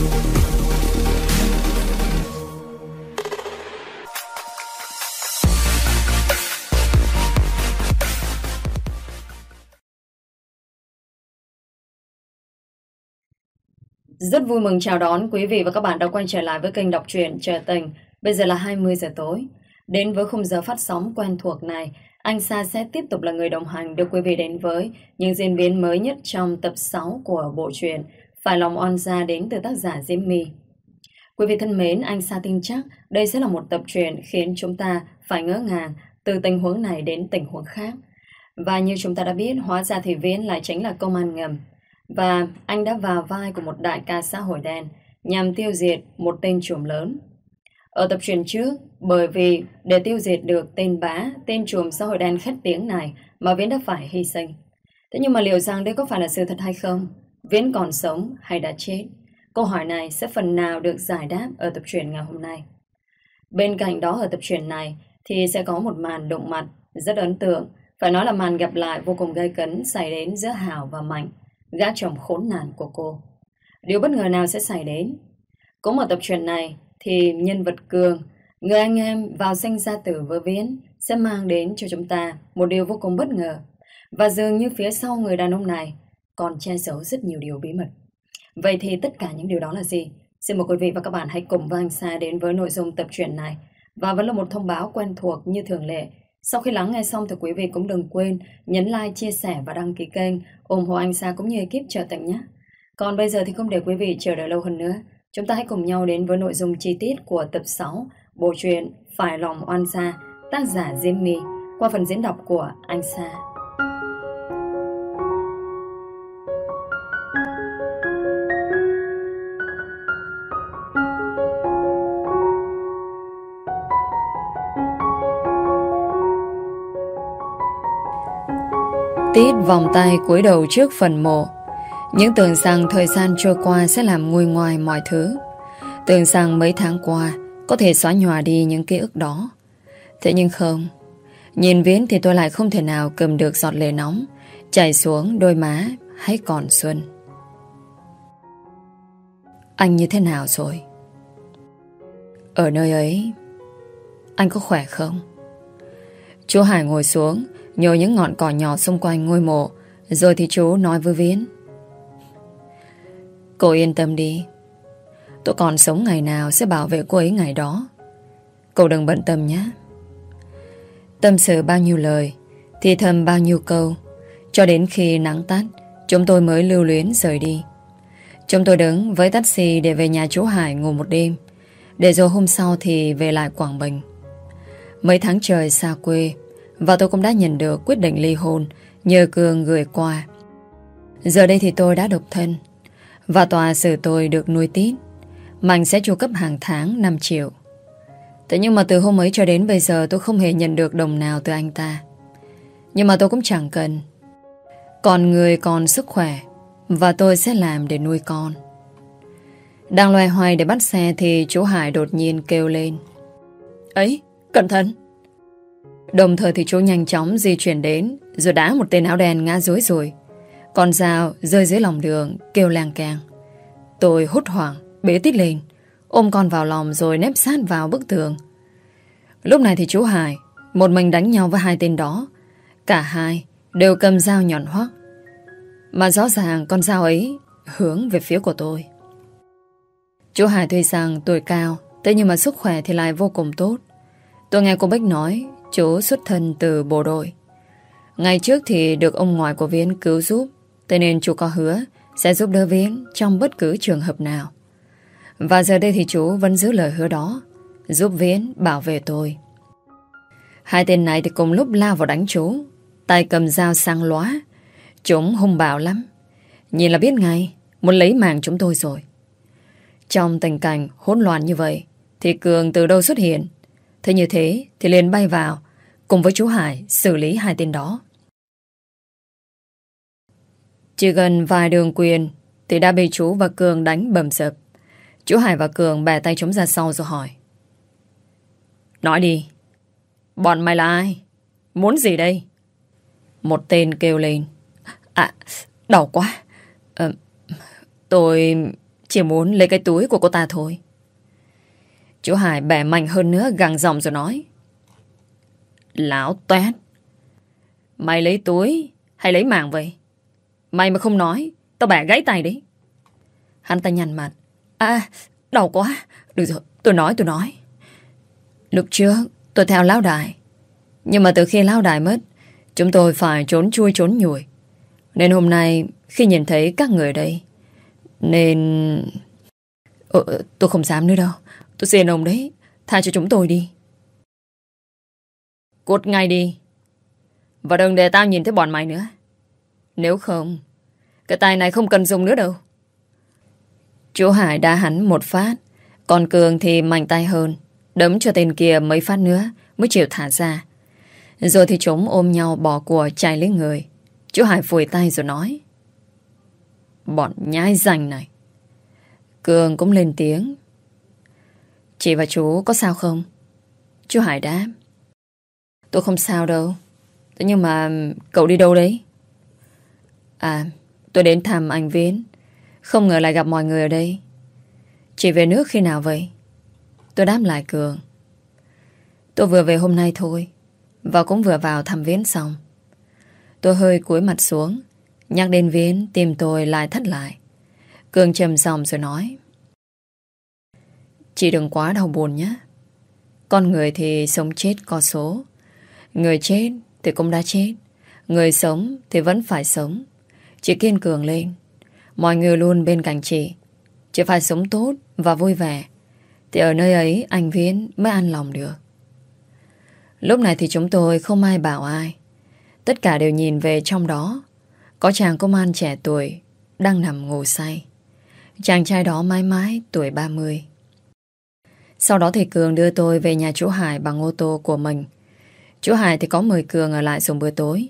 Rất vui mừng chào đón quý vị và các bạn đã quay trở lại với kênh đọc truyện Trở Tình. Bây giờ là 20 giờ tối. Đến với khung giờ phát sóng quen thuộc này, anh Sa sẽ tiếp tục là người đồng hành đưa quý vị đến với những diễn biến mới nhất trong tập 6 của bộ truyện phải lòng on ra đến từ tác giả Diễm My. Quý vị thân mến, anh Sa tin chắc đây sẽ là một tập truyện khiến chúng ta phải ngỡ ngàng từ tình huống này đến tình huống khác. Và như chúng ta đã biết, hóa ra thì Viễn lại chính là công an ngầm. Và anh đã vào vai của một đại ca xã hội đen nhằm tiêu diệt một tên trùm lớn. Ở tập truyền trước, bởi vì để tiêu diệt được tên bá, tên trùm xã hội đen khét tiếng này mà Viễn đã phải hy sinh. Thế nhưng mà liệu rằng đây có phải là sự thật hay không? Viễn còn sống hay đã chết? Câu hỏi này sẽ phần nào được giải đáp ở tập truyền ngày hôm nay. Bên cạnh đó ở tập truyền này thì sẽ có một màn động mặt rất ấn tượng. Phải nói là màn gặp lại vô cùng gây cấn xảy đến giữa Hảo và Mạnh gã chồng khốn nạn của cô. Điều bất ngờ nào sẽ xảy đến? Cũng ở tập truyện này thì nhân vật Cường, người anh em vào sinh ra tử với Viễn sẽ mang đến cho chúng ta một điều vô cùng bất ngờ. Và dường như phía sau người đàn ông này còn che giấu rất nhiều điều bí mật. Vậy thì tất cả những điều đó là gì? Xin mời quý vị và các bạn hãy cùng với anh Sa đến với nội dung tập truyện này. Và vẫn là một thông báo quen thuộc như thường lệ sau khi lắng nghe xong thì quý vị cũng đừng quên nhấn like, chia sẻ và đăng ký kênh ủng hộ anh Sa cũng như ekip trợ tình nhé. Còn bây giờ thì không để quý vị chờ đợi lâu hơn nữa. Chúng ta hãy cùng nhau đến với nội dung chi tiết của tập 6 bộ truyện Phải lòng oan gia tác giả Diêm My qua phần diễn đọc của anh Sa. Tít vòng tay cúi đầu trước phần mộ. Những tưởng rằng thời gian trôi qua Sẽ làm nguôi ngoài mọi thứ. Tưởng rằng mấy tháng qua Có thể xóa nhòa đi những ký ức đó. Thế nhưng không. Nhìn Viễn thì tôi lại không thể nào cầm được giọt lệ nóng, Chảy xuống đôi má Hay còn xuân. Anh như thế nào rồi? Ở nơi ấy, Anh có khỏe không? Chú Hải ngồi xuống Nhổ những ngọn cỏ nhỏ xung quanh ngôi mộ. Rồi thì chú nói với Viễn. Cô yên tâm đi. Tôi còn sống ngày nào Sẽ bảo vệ cô ấy ngày đó. Cô đừng bận tâm nhé. Tâm sự bao nhiêu lời, Thì thầm bao nhiêu câu. Cho đến khi nắng tắt, Chúng tôi mới lưu luyến rời đi. Chúng tôi đứng với taxi để về nhà chú Hải ngủ một đêm. Để rồi hôm sau thì về lại Quảng Bình. Mấy tháng trời xa quê và tôi cũng đã nhận được quyết định ly hôn Nhờ Cường gửi qua Giờ đây thì tôi đã độc thân Và tòa xử tôi được nuôi tít Mạnh sẽ chu cấp hàng tháng 5 triệu. Thế nhưng mà từ hôm ấy cho đến bây giờ Tôi không hề nhận được đồng nào từ anh ta. Nhưng mà tôi cũng chẳng cần. Còn người còn sức khỏe Và tôi sẽ làm để nuôi con. Đang loay hoay để bắt xe Thì chú Hải đột nhiên kêu lên. Ấy, cẩn thận! Đồng thời thì chú nhanh chóng di chuyển đến, Rồi đá một tên áo đen ngã dối rồi. Con dao rơi dưới lòng đường, Kêu lang càng Tôi hốt hoảng, bế tít lên, Ôm con vào lòng rồi nép sát vào bức tường. Lúc này thì chú Hải, Một mình đánh nhau với hai tên đó. Cả hai đều cầm dao nhọn hoắc Mà rõ ràng con dao ấy Hướng về phía của tôi. Chú Hải tuy rằng tuổi cao, Thế nhưng mà sức khỏe thì lại vô cùng tốt. Tôi nghe cô Bích nói Chú xuất thân từ bộ đội. Ngày trước thì được ông ngoại của Viễn cứu giúp, Thế nên chú có hứa Sẽ giúp đỡ Viễn trong bất cứ trường hợp nào. Và giờ đây thì chú vẫn giữ lời hứa đó, Giúp Viễn bảo vệ tôi. Hai tên này thì cùng lúc lao vào đánh chú, Tay cầm dao sang lóa. Chúng hung bạo lắm. Nhìn là biết ngay, Muốn lấy mạng chúng tôi rồi. Trong tình cảnh hỗn loạn như vậy, Thì Cường từ đâu xuất hiện? Thế như thế thì liền bay vào cùng với chú Hải xử lý hai tên đó. Chỉ gần vài đường quyền thì đã bị chú và Cường đánh bầm sập. Chú Hải và Cường bè tay chống ra sau rồi hỏi. Nói đi. Bọn mày là ai? Muốn gì đây? Một tên kêu lên. À, đau quá. À, tôi Chỉ muốn lấy cái túi của cô ta thôi Chú Hải bẻ mạnh hơn nữa gằn giọng rồi nói. Lão toét Mày lấy túi hay lấy mạng vậy? Mày mà không nói Tao bẻ gãy tay đấy. Hắn ta nhằn mặt. À đau quá. Được rồi tôi nói tôi nói. Lúc trước tôi theo lão đại. Nhưng mà từ khi lão đại mất Chúng tôi phải trốn chui trốn nhủi Nên hôm nay Khi nhìn thấy các người đây Nên ờ, Tôi không dám nữa đâu. Tôi xin ông đấy, Tha cho chúng tôi đi. Cút ngay đi. Và đừng để tao nhìn thấy bọn mày nữa. Nếu không, Cái tay này không cần dùng nữa đâu. Chú Hải đá hắn một phát, Còn Cường thì mạnh tay hơn, Đấm cho tên kia mấy phát nữa Mới chịu thả ra. Rồi thì chúng ôm nhau bỏ của chạy lấy người. Chú Hải phủi tay rồi nói, Bọn nhái rành này. Cường cũng lên tiếng Chị và chú có sao không? Chú Hải đáp. Tôi không sao đâu. Thế nhưng mà cậu đi đâu đấy? À tôi đến thăm anh Viễn. Không ngờ lại gặp mọi người ở đây. Chị về nước khi nào vậy? Tôi đáp lại Cường. Tôi vừa về hôm nay thôi, Và cũng vừa vào thăm Viễn xong. Tôi hơi cúi mặt xuống, Nhắc đến Viễn Tìm tôi lại thất lại. Cường trầm giọng rồi nói. Chị đừng quá đau buồn nhé. Con người thì sống chết có số. Người chết thì cũng đã chết. Người sống thì vẫn phải sống. Chị kiên cường lên. Mọi người luôn bên cạnh chị. Chị phải sống tốt và vui vẻ. Thì ở nơi ấy, anh Viễn mới an lòng được. Lúc này thì chúng tôi không ai bảo ai. Tất cả đều nhìn về trong đó. Có chàng công an trẻ tuổi Đang nằm ngủ say. Chàng trai đó mãi mãi tuổi 30 sau đó thì Cường đưa tôi về nhà chú Hải bằng ô tô của mình. Chú Hải thì có mời Cường ở lại dùng bữa tối.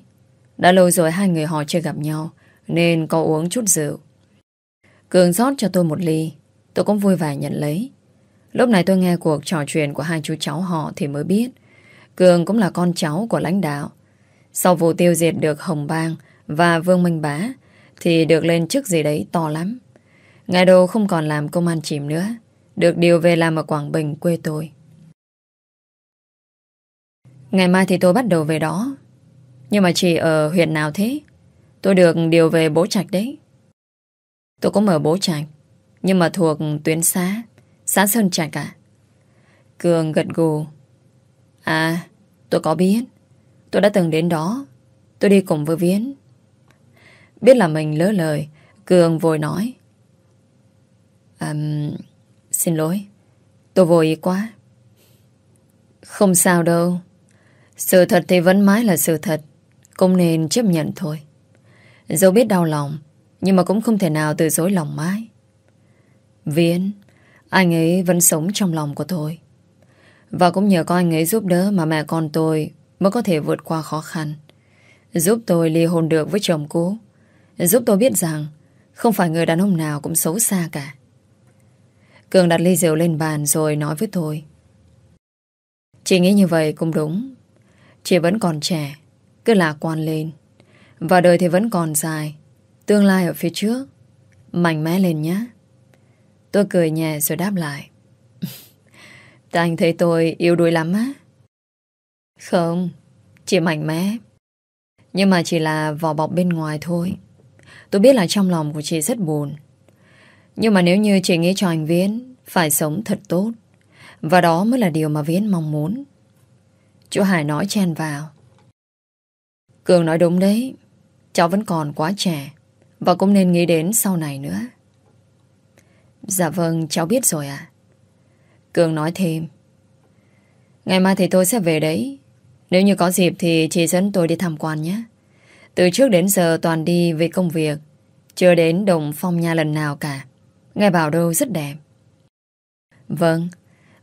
Đã lâu rồi hai người họ chưa gặp nhau, Nên có uống chút rượu. Cường rót cho tôi một ly, Tôi cũng vui vẻ nhận lấy. Lúc này tôi nghe cuộc trò chuyện của hai chú cháu họ Thì mới biết, Cường cũng là con cháu của lãnh đạo. Sau vụ tiêu diệt được Hồng Bang Và Vương Minh Bá, Thì được lên chức gì đấy to lắm. Ngày đầu không còn làm công an chìm nữa. Được điều về làm ở Quảng Bình quê tôi. Ngày mai thì tôi bắt đầu về đó. Nhưng mà chị ở huyện nào thế? Tôi được điều về bố trạch đấy. Tôi cũng ở bố trạch Nhưng mà thuộc tuyến xã Xã Sơn Trạch cả. Cường gật gù. À tôi có biết. Tôi đã từng đến đó. Tôi đi cùng với Viễn. Biết là mình lỡ lời Cường vội nói. Um, Xin lỗi. Tôi vội ý quá. Không sao đâu. Sự thật thì vẫn mãi là sự thật. Cũng nên chấp nhận thôi. Dẫu biết đau lòng, Nhưng mà cũng không thể nào từ dối lòng mãi. Viễn Anh ấy vẫn sống trong lòng của tôi. Và cũng nhờ có anh ấy giúp đỡ Mà mẹ con tôi mới có thể vượt qua khó khăn. Giúp tôi ly hôn được với chồng cũ. Giúp tôi biết rằng Không phải người đàn ông nào cũng xấu xa cả. Cường đặt ly rượu lên bàn Rồi nói với tôi. Chị nghĩ như vậy cũng đúng. Chị vẫn còn trẻ, Cứ lạc quan lên. Và đời thì vẫn còn dài. Tương lai ở phía trước, Mạnh mẽ lên nhé. Tôi cười nhẹ rồi đáp lại. Tại anh thấy tôi yếu đuối lắm á. Không, chị mạnh mẽ. Nhưng mà chỉ là vỏ bọc bên ngoài thôi. Tôi biết là trong lòng của chị rất buồn. Nhưng mà nếu như chị nghĩ cho anh Viễn Phải sống thật tốt, Và đó mới là điều mà Viễn mong muốn. Chú Hải nói chen vào. Cường nói đúng đấy, Cháu vẫn còn quá trẻ, Và cũng nên nghĩ đến sau này nữa. Dạ vâng cháu biết rồi ạ. Cường nói thêm. Ngày mai thì tôi sẽ về đấy. Nếu như có dịp thì chị dẫn tôi đi tham quan nhé. Từ trước đến giờ toàn đi về công việc, Chưa đến Đồng Phong Nha lần nào cả. Nghe bảo đâu rất đẹp. Vâng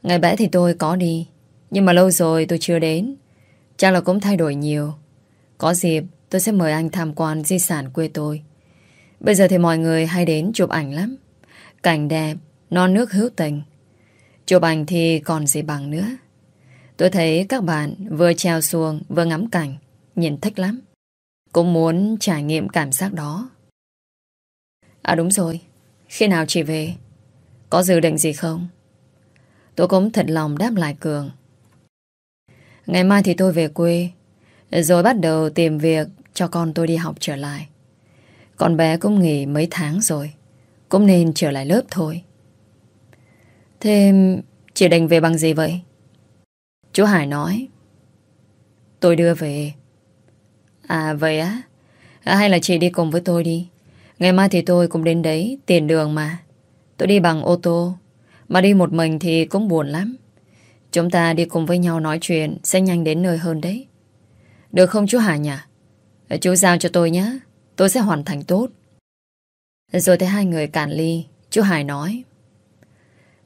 Ngày bẽ thì tôi có đi, Nhưng mà lâu rồi tôi chưa đến. Chắc là cũng thay đổi nhiều. Có dịp tôi sẽ mời anh tham quan di sản quê tôi. Bây giờ thì mọi người hay đến chụp ảnh lắm. Cảnh đẹp, Non nước hữu tình. Chụp ảnh thì còn gì bằng nữa. Tôi thấy các bạn vừa treo xuồng, Vừa ngắm cảnh, Nhìn thích lắm. Cũng muốn trải nghiệm cảm giác đó. À đúng rồi. Khi nào chị về Có dự định gì không? Tôi cũng thật lòng đáp lại Cường. Ngày mai thì tôi về quê. Rồi bắt đầu tìm việc cho con tôi đi học trở lại. Con bé cũng nghỉ mấy tháng rồi. Cũng nên trở lại lớp thôi. Thêm, chị định về bằng gì vậy? Chú Hải nói. Tôi đưa về. À vậy á? À, hay là chị đi cùng với tôi đi? Ngày mai thì tôi cũng đến đấy, tiền đường mà. Tôi đi bằng ô tô. Mà đi một mình thì cũng buồn lắm. Chúng ta đi cùng với nhau nói chuyện sẽ nhanh đến nơi hơn đấy. Được không chú Hải nhỉ? Chú giao cho tôi nhé. Tôi sẽ hoàn thành tốt. Rồi thấy hai người cạn ly, chú Hải nói.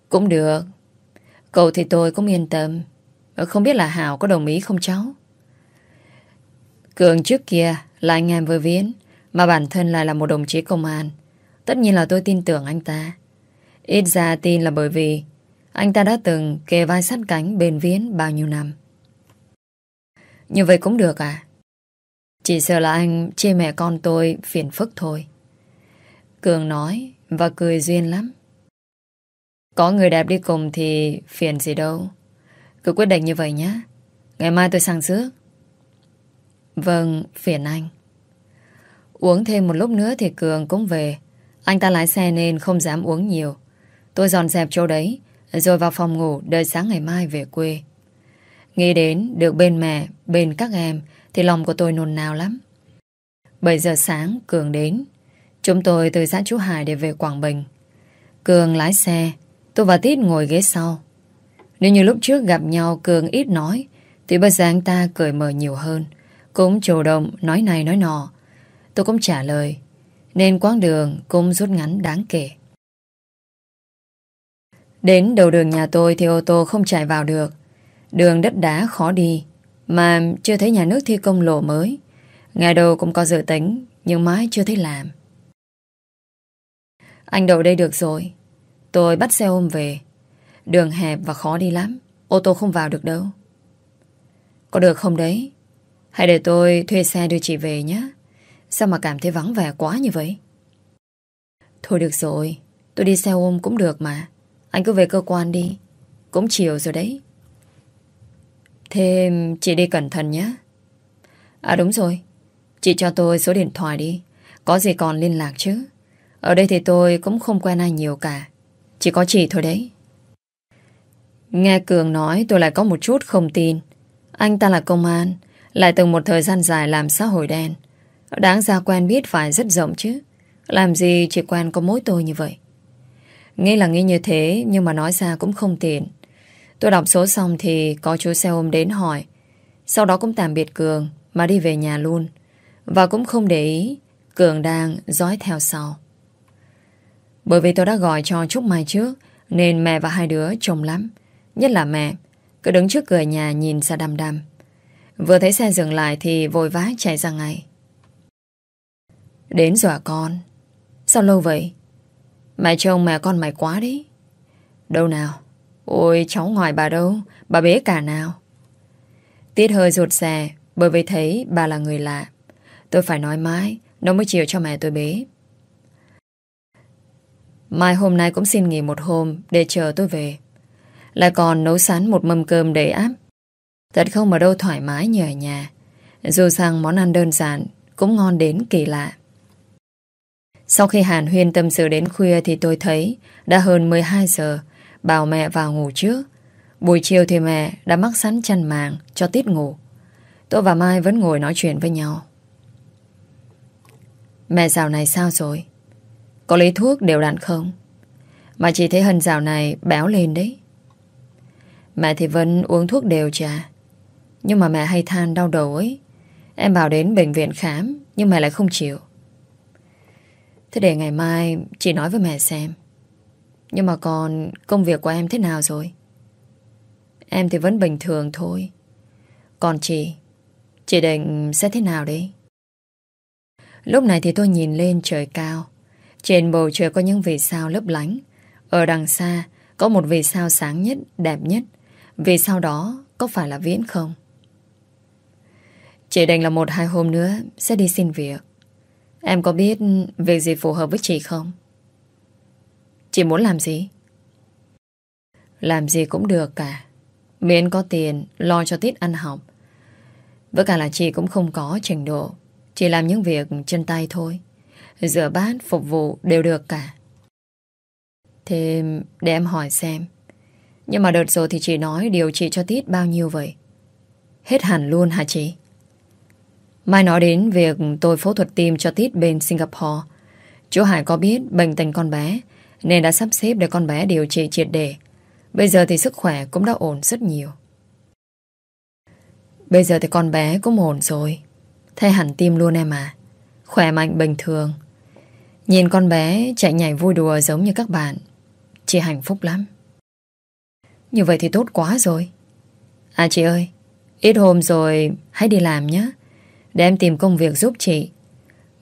Cũng được. Cậu thì tôi cũng yên tâm. Không biết là Hảo có đồng ý không cháu? Cường trước kia là anh em với Viễn, mà bản thân lại là một đồng chí công an. Tất nhiên là tôi tin tưởng anh ta. Ít ra tin là bởi vì anh ta đã từng kề vai sát cánh bền Viễn bao nhiêu năm. Như vậy cũng được à? Chỉ sợ là anh chê mẹ con tôi phiền phức thôi. Cường nói và cười duyên lắm. Có người đẹp đi cùng thì phiền gì đâu. Cứ quyết định như vậy nhé. Ngày mai tôi sang trước. Vâng, phiền anh. Uống thêm một lúc nữa thì Cường cũng về. Anh ta lái xe nên không dám uống nhiều. Tôi dọn dẹp chỗ đấy, rồi vào phòng ngủ đợi sáng ngày mai về quê. Nghĩ đến được bên mẹ, bên các em thì lòng của tôi nôn nao lắm. 7 giờ sáng Cường đến. Chúng tôi từ xã Chú Hải để về Quảng Bình. Cường lái xe, tôi và Tít ngồi ghế sau. Nếu như lúc trước gặp nhau Cường ít nói, thì bây giờ anh ta cười mở nhiều hơn. Cũng chủ động nói này nói nọ. Tôi cũng trả lời, nên quãng đường cũng rút ngắn đáng kể. Đến đầu đường nhà tôi thì ô tô không chạy vào được. Đường đất đá khó đi, mà chưa thấy nhà nước thi công lộ mới. Ngày đầu cũng có dự tính, nhưng mãi chưa thấy làm. Anh đậu đây được rồi. Tôi bắt xe ôm về. Đường hẹp và khó đi lắm. Ô tô không vào được đâu. Có được không đấy? Hãy để tôi thuê xe đưa chị về nhé. Sao mà cảm thấy vắng vẻ quá như vậy? Thôi được rồi. Tôi đi xe ôm cũng được mà. Anh cứ về cơ quan đi. Cũng chiều rồi đấy. Thế chị đi cẩn thận nhé. À đúng rồi. Chị cho tôi số điện thoại đi. Có gì còn liên lạc chứ. Ở đây thì tôi cũng không quen ai nhiều cả. Chỉ có chị thôi đấy. Nghe Cường nói tôi lại có một chút không tin. Anh ta là công an, lại từng một thời gian dài làm xã hội đen. Đáng ra quen biết phải rất rộng chứ. Làm gì chỉ quen có mỗi tôi như vậy. Nghĩ là nghĩ như thế, nhưng mà nói ra cũng không tiện. Tôi đọc số xong thì có chú xe ôm đến hỏi. Sau đó cũng tạm biệt Cường mà đi về nhà luôn. Và cũng không để ý Cường đang dõi theo sau. Bởi vì tôi đã gọi cho Trúc Mai trước nên mẹ và hai đứa trông lắm. Nhất là mẹ cứ đứng trước cửa nhà nhìn ra đăm đăm. Vừa thấy xe dừng lại thì vội vã chạy ra ngay. Đến rồi à con? Sao lâu vậy? Mẹ trông mẹ con mày quá đấy. Đâu nào? Ôi, cháu ngoài bà đâu? Bà bế cả nào? Tiết hơi rụt rè, bởi vì thấy bà là người lạ. Tôi phải nói mãi, nó mới chịu cho mẹ tôi bế. Mai hôm nay cũng xin nghỉ một hôm để chờ tôi về. Lại còn nấu sẵn một mâm cơm đầy áp. Thật không ở đâu thoải mái như ở nhà. Dù rằng món ăn đơn giản cũng ngon đến kỳ lạ. Sau khi Hàn Huyên tâm sự đến khuya thì tôi thấy đã hơn 12 giờ, bảo mẹ vào ngủ trước. Buổi chiều thì mẹ đã mắc sẵn chăn màng cho tiết ngủ. Tôi và Mai vẫn ngồi nói chuyện với nhau. Mẹ dạo này sao rồi? Có lấy thuốc đều đặn không? Mà chỉ thấy Hân dạo này béo lên đấy. Mẹ thì vẫn uống thuốc đều trà. Nhưng mà mẹ hay than đau đầu ấy. Em bảo đến bệnh viện khám, nhưng mẹ lại không chịu. Thế để ngày mai chị nói với mẹ xem. Nhưng mà còn công việc của em thế nào rồi? Em thì vẫn bình thường thôi. Còn chị, chị định sẽ thế nào đấy? Lúc này thì tôi nhìn lên trời cao. Trên bầu trời có những vì sao lấp lánh. Ở đằng xa có một vì sao sáng nhất, đẹp nhất. Vì sao đó có phải là Viễn không? Chị định là một hai hôm nữa sẽ đi xin việc. Em có biết việc gì phù hợp với chị không? Chị muốn làm gì? Làm gì cũng được cả. Miễn có tiền, lo cho Tít ăn học. Với cả là chị cũng không có trình độ. Chỉ làm những việc chân tay thôi. Rửa bát, phục vụ đều được cả. Thế để em hỏi xem. Nhưng mà đợt rồi thì chị nói điều trị cho Tít bao nhiêu vậy? Hết hẳn luôn hả chị? Mai nói đến việc tôi phẫu thuật tim cho Tít bên Singapore. Chú Hải có biết bệnh tình con bé nên đã sắp xếp để con bé điều trị triệt để. Bây giờ thì sức khỏe cũng đã ổn rất nhiều. Bây giờ thì con bé cũng ổn rồi. Thay hẳn tim luôn em à. Khỏe mạnh bình thường. Nhìn con bé chạy nhảy vui đùa giống như các bạn. Chị hạnh phúc lắm. Như vậy thì tốt quá rồi. À chị ơi, ít hôm rồi hãy đi làm nhé. Để em tìm công việc giúp chị.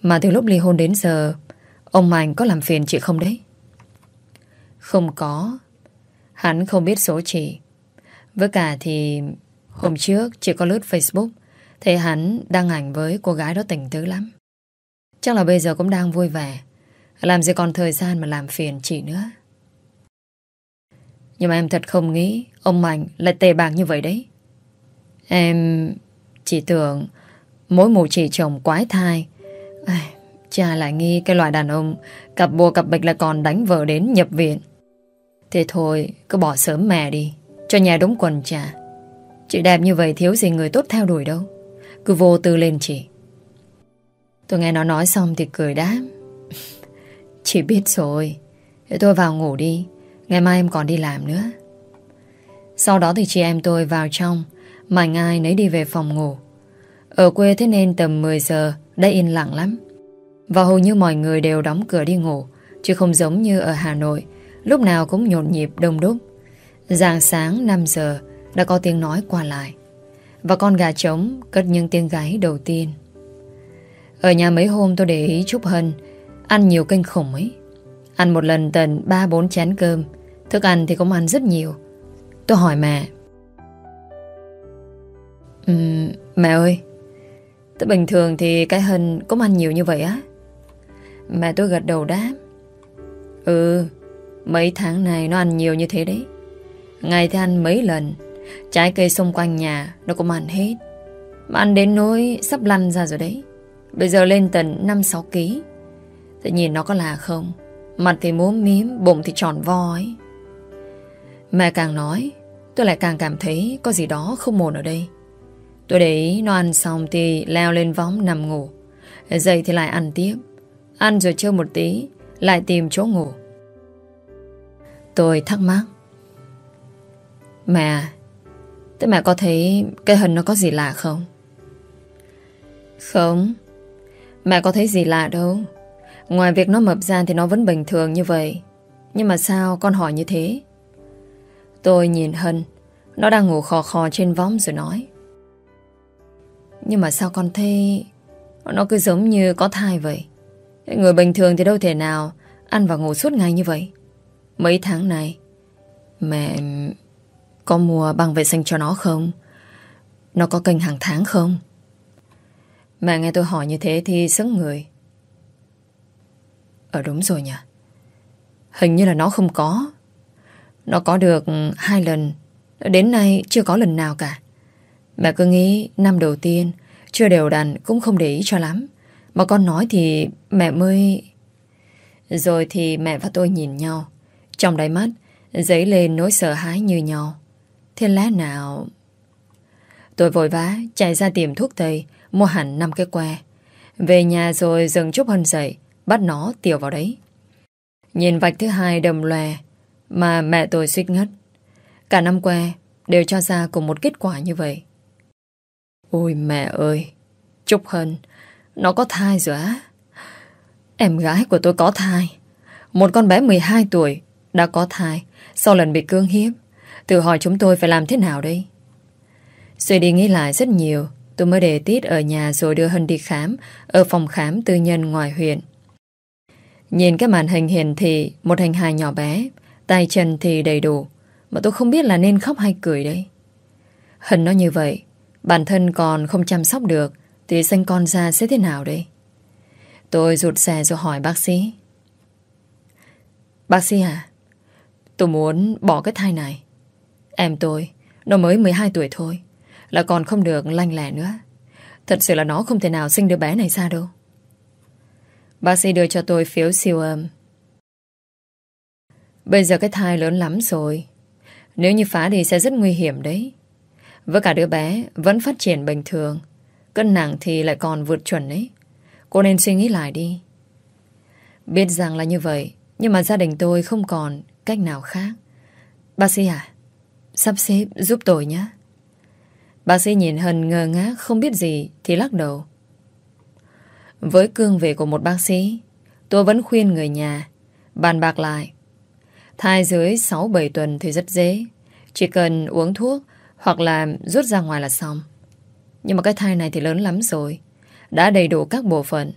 Mà từ lúc ly hôn đến giờ, ông Mạnh có làm phiền chị không đấy? Không có. Hắn không biết số chị. Với cả thì hôm trước chị có lướt Facebook thấy hắn đăng ảnh với cô gái đó tỉnh tứ lắm. Chắc là bây giờ cũng đang vui vẻ. Làm gì còn thời gian mà làm phiền chị nữa. Nhưng mà em thật không nghĩ ông Mạnh lại tề bạc như vậy đấy. Em chỉ tưởng mỗi mụ chị chồng quái thai. Ai, cha lại nghi cái loại đàn ông cặp bùa cặp bịch lại còn đánh vợ đến nhập viện. Thế thôi, cứ bỏ sớm mẹ đi. Cho nhà đúng quần trả. Chị đẹp như vậy thiếu gì người tốt theo đuổi đâu. Cứ vô tư lên chị. Tôi nghe nó nói xong thì cười đáp. chị biết rồi. để tôi vào ngủ đi. Ngày mai em còn đi làm nữa. Sau đó thì chị em tôi vào trong. Mạnh ai nấy đi về phòng ngủ. Ở quê thế nên tầm 10 giờ đã yên lặng lắm. Và hầu như mọi người đều đóng cửa đi ngủ. Chứ không giống như ở Hà Nội Lúc nào cũng nhộn nhịp đông đúc Giàng sáng 5 giờ Đã có tiếng nói qua lại Và con gà trống cất những tiếng gáy đầu tiên Ở nhà mấy hôm tôi để ý Trúc Hân Ăn nhiều kinh khủng ấy Ăn một lần tận 3-4 chén cơm Thức ăn thì cũng ăn rất nhiều Tôi hỏi mẹ um, Mẹ ơi Thế bình thường thì cái hình cũng ăn nhiều như vậy á. Mẹ tôi gật đầu đáp. Ừ Mấy tháng này nó ăn nhiều như thế đấy. Ngày thì ăn mấy lần, Trái cây xung quanh nhà Nó cũng ăn hết. Mà ăn đến nỗi sắp lăn ra rồi đấy. Bây giờ lên tận 5-6 kg Thế nhìn nó có là không? Mặt thì múm mím, Bụng thì tròn vo ấy. Mẹ càng nói, Tôi lại càng cảm thấy có gì đó không ổn ở đây. Tôi để ý, nó ăn xong thì leo lên võng nằm ngủ. Dậy thì lại ăn tiếp. Ăn rồi chơi một tí, Lại tìm chỗ ngủ. Tôi thắc mắc. Mẹ, Thế mẹ có thấy cái hình nó có gì lạ không? Không. Mẹ có thấy gì lạ đâu. Ngoài việc nó mập ra thì nó vẫn bình thường như vậy. Nhưng mà sao con hỏi như thế? Tôi nhìn Hân. Nó đang ngủ khò khò trên võng rồi nói. Nhưng mà sao con thấy Nó cứ giống như có thai vậy? Người bình thường thì đâu thể nào Ăn và ngủ suốt ngày như vậy? Mấy tháng này, Mẹ có mua băng vệ sinh cho nó không? Nó có kênh hàng tháng không? Mẹ nghe tôi hỏi như thế thì sững người. Ờ đúng rồi nhỉ. Hình như là nó không có. Nó có được hai lần. Đến nay chưa có lần nào cả. Mẹ cứ nghĩ năm đầu tiên Chưa đều đặn cũng không để ý cho lắm. Mà con nói thì mẹ mới Rồi thì mẹ và tôi nhìn nhau. Trong đáy mắt, Dấy lên nỗi sợ hãi như nhau. Thế lẽ nào? Tôi vội vã chạy ra tìm thuốc tây, Mua hẳn 5 cái que. Về nhà rồi dừng chút hân dậy, Bắt nó tiểu vào đấy. Nhìn vạch thứ hai đầm lòe, Mà mẹ tôi suýt ngất. Cả năm que đều cho ra cùng một kết quả như vậy. Ôi mẹ ơi Trúc Hân, Nó có thai rồi á. Em gái của tôi có thai. Một con bé 12 tuổi đã có thai Sau lần bị cương hiếp. Tự hỏi chúng tôi phải làm thế nào đây? Suy đi nghĩ lại rất nhiều, Tôi mới để Tít ở nhà rồi đưa Hân đi khám, Ở phòng khám tư nhân ngoài huyện. Nhìn cái màn hình hiển thị, Một hình hài nhỏ bé, Tay chân thì đầy đủ, Mà tôi không biết là nên khóc hay cười đây. Hân nó như vậy Bản thân còn không chăm sóc được Thì sinh con ra sẽ thế nào đây Tôi rụt xe rồi hỏi bác sĩ Bác sĩ à Tôi muốn bỏ cái thai này Em tôi, nó mới 12 tuổi thôi. Là còn không được lanh lẻ nữa. Thật sự là nó không thể nào sinh đứa bé này ra đâu. Bác sĩ đưa cho tôi phiếu siêu âm. Bây giờ cái thai lớn lắm rồi. Nếu như phá thì sẽ rất nguy hiểm đấy. Với cả đứa bé vẫn phát triển bình thường. Cân nặng thì lại còn vượt chuẩn ấy. Cô nên suy nghĩ lại đi. Biết rằng là như vậy, nhưng mà gia đình tôi không còn cách nào khác. Bác sĩ à, sắp xếp giúp tôi nhé. Bác sĩ nhìn Hân ngơ ngác không biết gì thì lắc đầu. Với cương vị của một bác sĩ, tôi vẫn khuyên người nhà bàn bạc lại. Thai dưới 6-7 tuần thì rất dễ. Chỉ cần uống thuốc hoặc là rút ra ngoài là xong. Nhưng mà cái thai này thì lớn lắm rồi. Đã đầy đủ các bộ phận.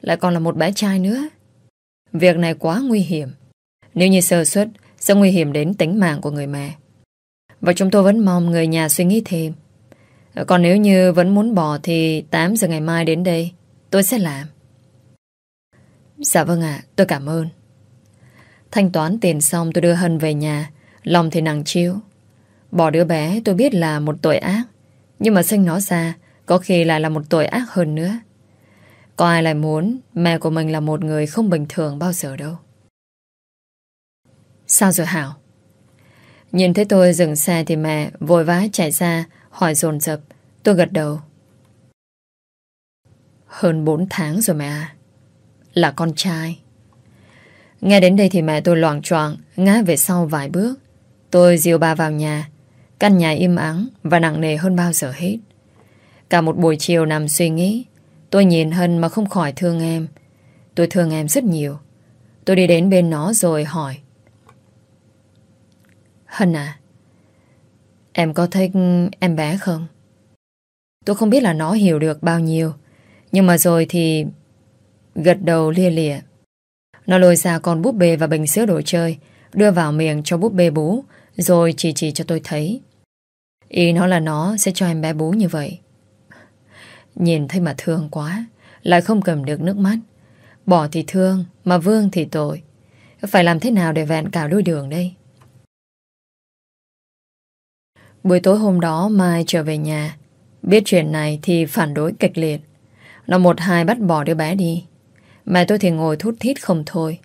Lại còn là một bé trai nữa. Việc này quá nguy hiểm. Nếu như sơ suất sẽ nguy hiểm đến tính mạng của người mẹ. Và chúng tôi vẫn mong người nhà suy nghĩ thêm. Còn nếu như vẫn muốn bỏ thì 8 giờ ngày mai đến đây tôi sẽ làm. Dạ vâng ạ, tôi cảm ơn. Thanh toán tiền xong tôi đưa Hân về nhà, lòng thì nặng chiếu. Bỏ đứa bé tôi biết là một tội ác, nhưng mà sinh nó ra có khi lại là một tội ác hơn nữa. Có ai lại muốn mẹ của mình là một người không bình thường bao giờ đâu. Sao rồi Hảo? Nhìn thấy tôi dừng xe thì mẹ vội vã chạy ra hỏi dồn dập. Tôi gật đầu. Hơn 4 tháng rồi mẹ à. Là con trai. Nghe đến đây thì mẹ tôi loảng choạng ngã về sau vài bước. Tôi dìu bà vào nhà. Căn nhà im ắng và nặng nề hơn bao giờ hết. Cả một buổi chiều nằm suy nghĩ. Tôi nhìn Hân mà không khỏi thương em. Tôi thương em rất nhiều. Tôi đi đến bên nó rồi hỏi. Hân à, em có thích em bé không? Tôi không biết là nó hiểu được bao nhiêu. Nhưng mà rồi thì gật đầu lia lịa. Nó lôi ra con búp bê và bình sữa đồ chơi, đưa vào miệng cho búp bê bú, rồi chỉ chỉ cho tôi thấy. Ý nó là nó sẽ cho em bé bú như vậy. Nhìn thấy mà thương quá, lại không cầm được nước mắt. Bỏ thì thương, mà vương thì tội. Phải làm thế nào để vẹn cả đôi đường đây? Buổi tối hôm đó Mai trở về nhà. Biết chuyện này thì phản đối kịch liệt. Nó một hai bắt bỏ đứa bé đi. Mẹ tôi thì ngồi thút thít không thôi.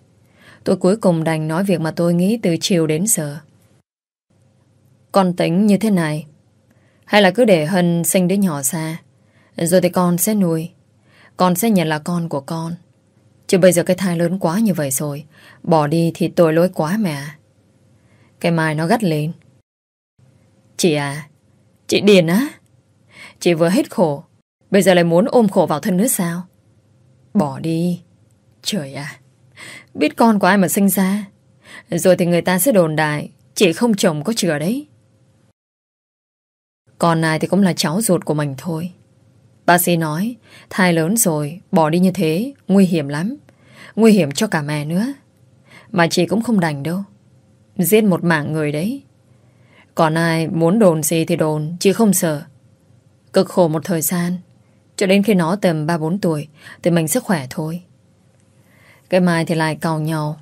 Tôi cuối cùng đành nói việc mà tôi nghĩ từ chiều đến giờ. Con tính như thế này. Hay là cứ để Hân sinh đứa nhỏ xa. Rồi thì con sẽ nuôi. Con sẽ nhận là con của con. Chứ bây giờ cái thai lớn quá như vậy rồi. Bỏ đi thì tội lỗi quá mẹ. Cái mai nó gắt lên. Chị à, chị điền á. Chị vừa hết khổ Bây giờ lại muốn ôm khổ vào thân nữa sao Bỏ đi Trời à Biết con của ai mà sinh ra Rồi thì người ta sẽ đồn đại Chị không chồng có chừa đấy còn này thì cũng là cháu ruột của mình thôi. Bác sĩ nói, Thai lớn rồi, Bỏ đi như thế, Nguy hiểm lắm. Nguy hiểm cho cả mẹ nữa. Mà chị cũng không đành đâu. Giết một mạng người đấy. Còn ai muốn đồn gì thì đồn Chị không sợ. Cực khổ một thời gian, Cho đến khi nó tầm 3-4 tuổi, Thì mình sức khỏe thôi. Cái mai thì lại cào nhau.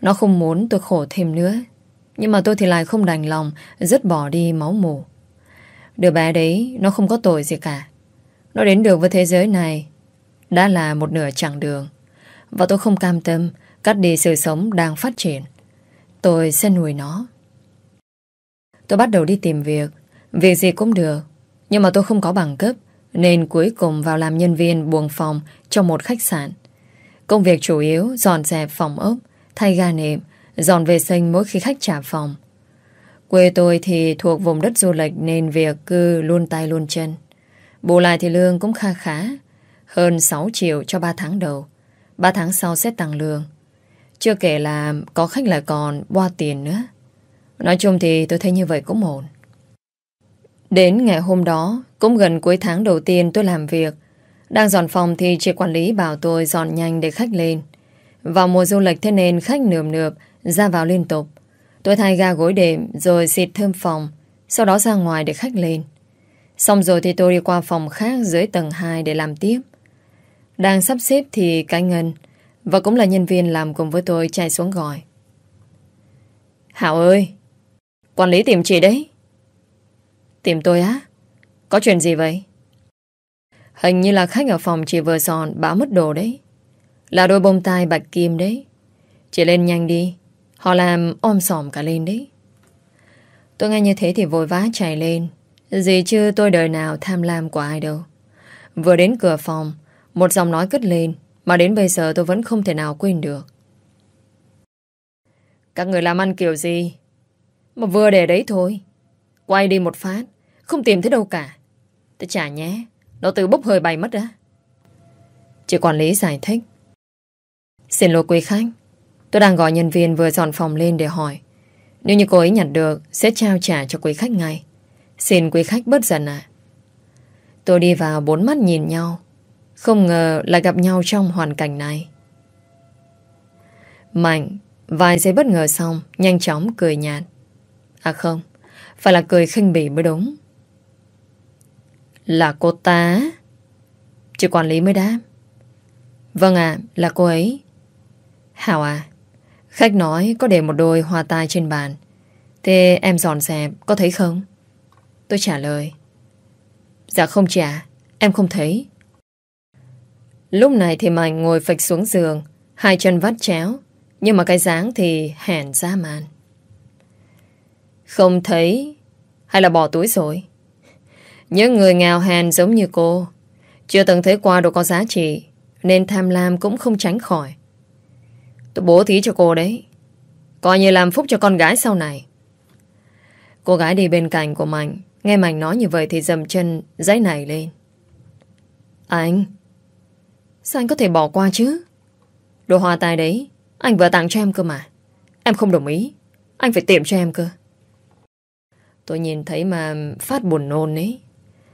Nó không muốn tôi khổ thêm nữa. Nhưng mà tôi thì lại không đành lòng, Dứt bỏ đi máu mù Đứa bé đấy, nó không có tội gì cả. Nó đến được với thế giới này, Đã là một nửa chặng đường. Và tôi không cam tâm Cắt đi sự sống đang phát triển. Tôi sẽ nuôi nó. Tôi bắt đầu đi tìm việc. Việc gì cũng được. Nhưng mà tôi không có bằng cấp, Nên cuối cùng vào làm nhân viên buồng phòng Trong một khách sạn. Công việc chủ yếu dọn dẹp phòng ốc, Thay ga nệm, Dọn vệ sinh mỗi khi khách trả phòng. Quê tôi thì thuộc vùng đất du lịch Nên việc cứ luôn tay luôn chân Bù lại thì lương cũng kha khá Hơn 6 triệu cho 3 tháng đầu 3 tháng sau sẽ tăng lương Chưa kể là có khách lại còn boa tiền nữa Nói chung thì tôi thấy như vậy cũng ổn Đến ngày hôm đó, cũng gần cuối tháng đầu tiên tôi làm việc. Đang dọn phòng thì chị quản lý bảo tôi dọn nhanh để khách lên. Vào mùa du lịch thế nên khách nườm nượp, ra vào liên tục. Tôi thay ga gối đệm rồi xịt thơm phòng, sau đó ra ngoài để khách lên. Xong rồi thì tôi đi qua phòng khác dưới tầng 2 để làm tiếp. Đang sắp xếp thì cái Ngân, và cũng là nhân viên làm cùng với tôi chạy xuống gọi. Hảo ơi, quản lý tìm chị đấy. Tìm tôi á? Có chuyện gì vậy? Hình như là khách ở phòng chị vừa giòn báo mất đồ đấy. Là đôi bông tai bạch kim đấy. Chị lên nhanh đi. Họ làm om sòm cả lên đấy. Tôi nghe như thế thì vội vã chạy lên. Gì chứ tôi đời nào tham lam của ai đâu. Vừa đến cửa phòng, một dòng nói cất lên, mà đến bây giờ tôi vẫn không thể nào quên được. Các người làm ăn kiểu gì? Mà vừa để đấy thôi. Quay đi một phát, không tìm thấy đâu cả. Tôi trả nhé, nó từ bốc hơi bay mất đã Chị quản lý giải thích. Xin lỗi quý khách, tôi đang gọi nhân viên vừa dọn phòng lên để hỏi. Nếu như cô ấy nhận được, sẽ trao trả cho quý khách ngay. Xin quý khách bớt giận ạ. Tôi đi vào bốn mắt nhìn nhau. Không ngờ lại gặp nhau trong hoàn cảnh này. Mạnh, vài giây bất ngờ xong, nhanh chóng cười nhạt. À không, phải là cười khinh bỉ mới đúng. Là cô ta Chị quản lý mới đáp Vâng ạ, là cô ấy Hảo à Khách nói có để một đôi hoa tai trên bàn. Thế em dọn dẹp, Có thấy không? Tôi trả lời. Dạ không trả Em không thấy. Lúc này thì Mạnh ngồi phịch xuống giường, Hai chân vắt chéo, Nhưng mà cái dáng thì hèn ra màn Không thấy, Hay là bỏ túi rồi? Những người nghèo hèn giống như cô, Chưa từng thấy qua đồ có giá trị, Nên tham lam cũng không tránh khỏi. Tôi bố thí cho cô đấy. Coi như làm phúc cho con gái sau này. Cô gái đi bên cạnh của Mạnh, Nghe Mạnh nói như vậy thì dầm chân Giấy này lên. Anh, Sao anh có thể bỏ qua chứ? Đồ hoa tài đấy, Anh vừa tặng cho em cơ mà. Em không đồng ý, Anh phải tiệm cho em cơ. Tôi nhìn thấy mà phát buồn nôn ấy.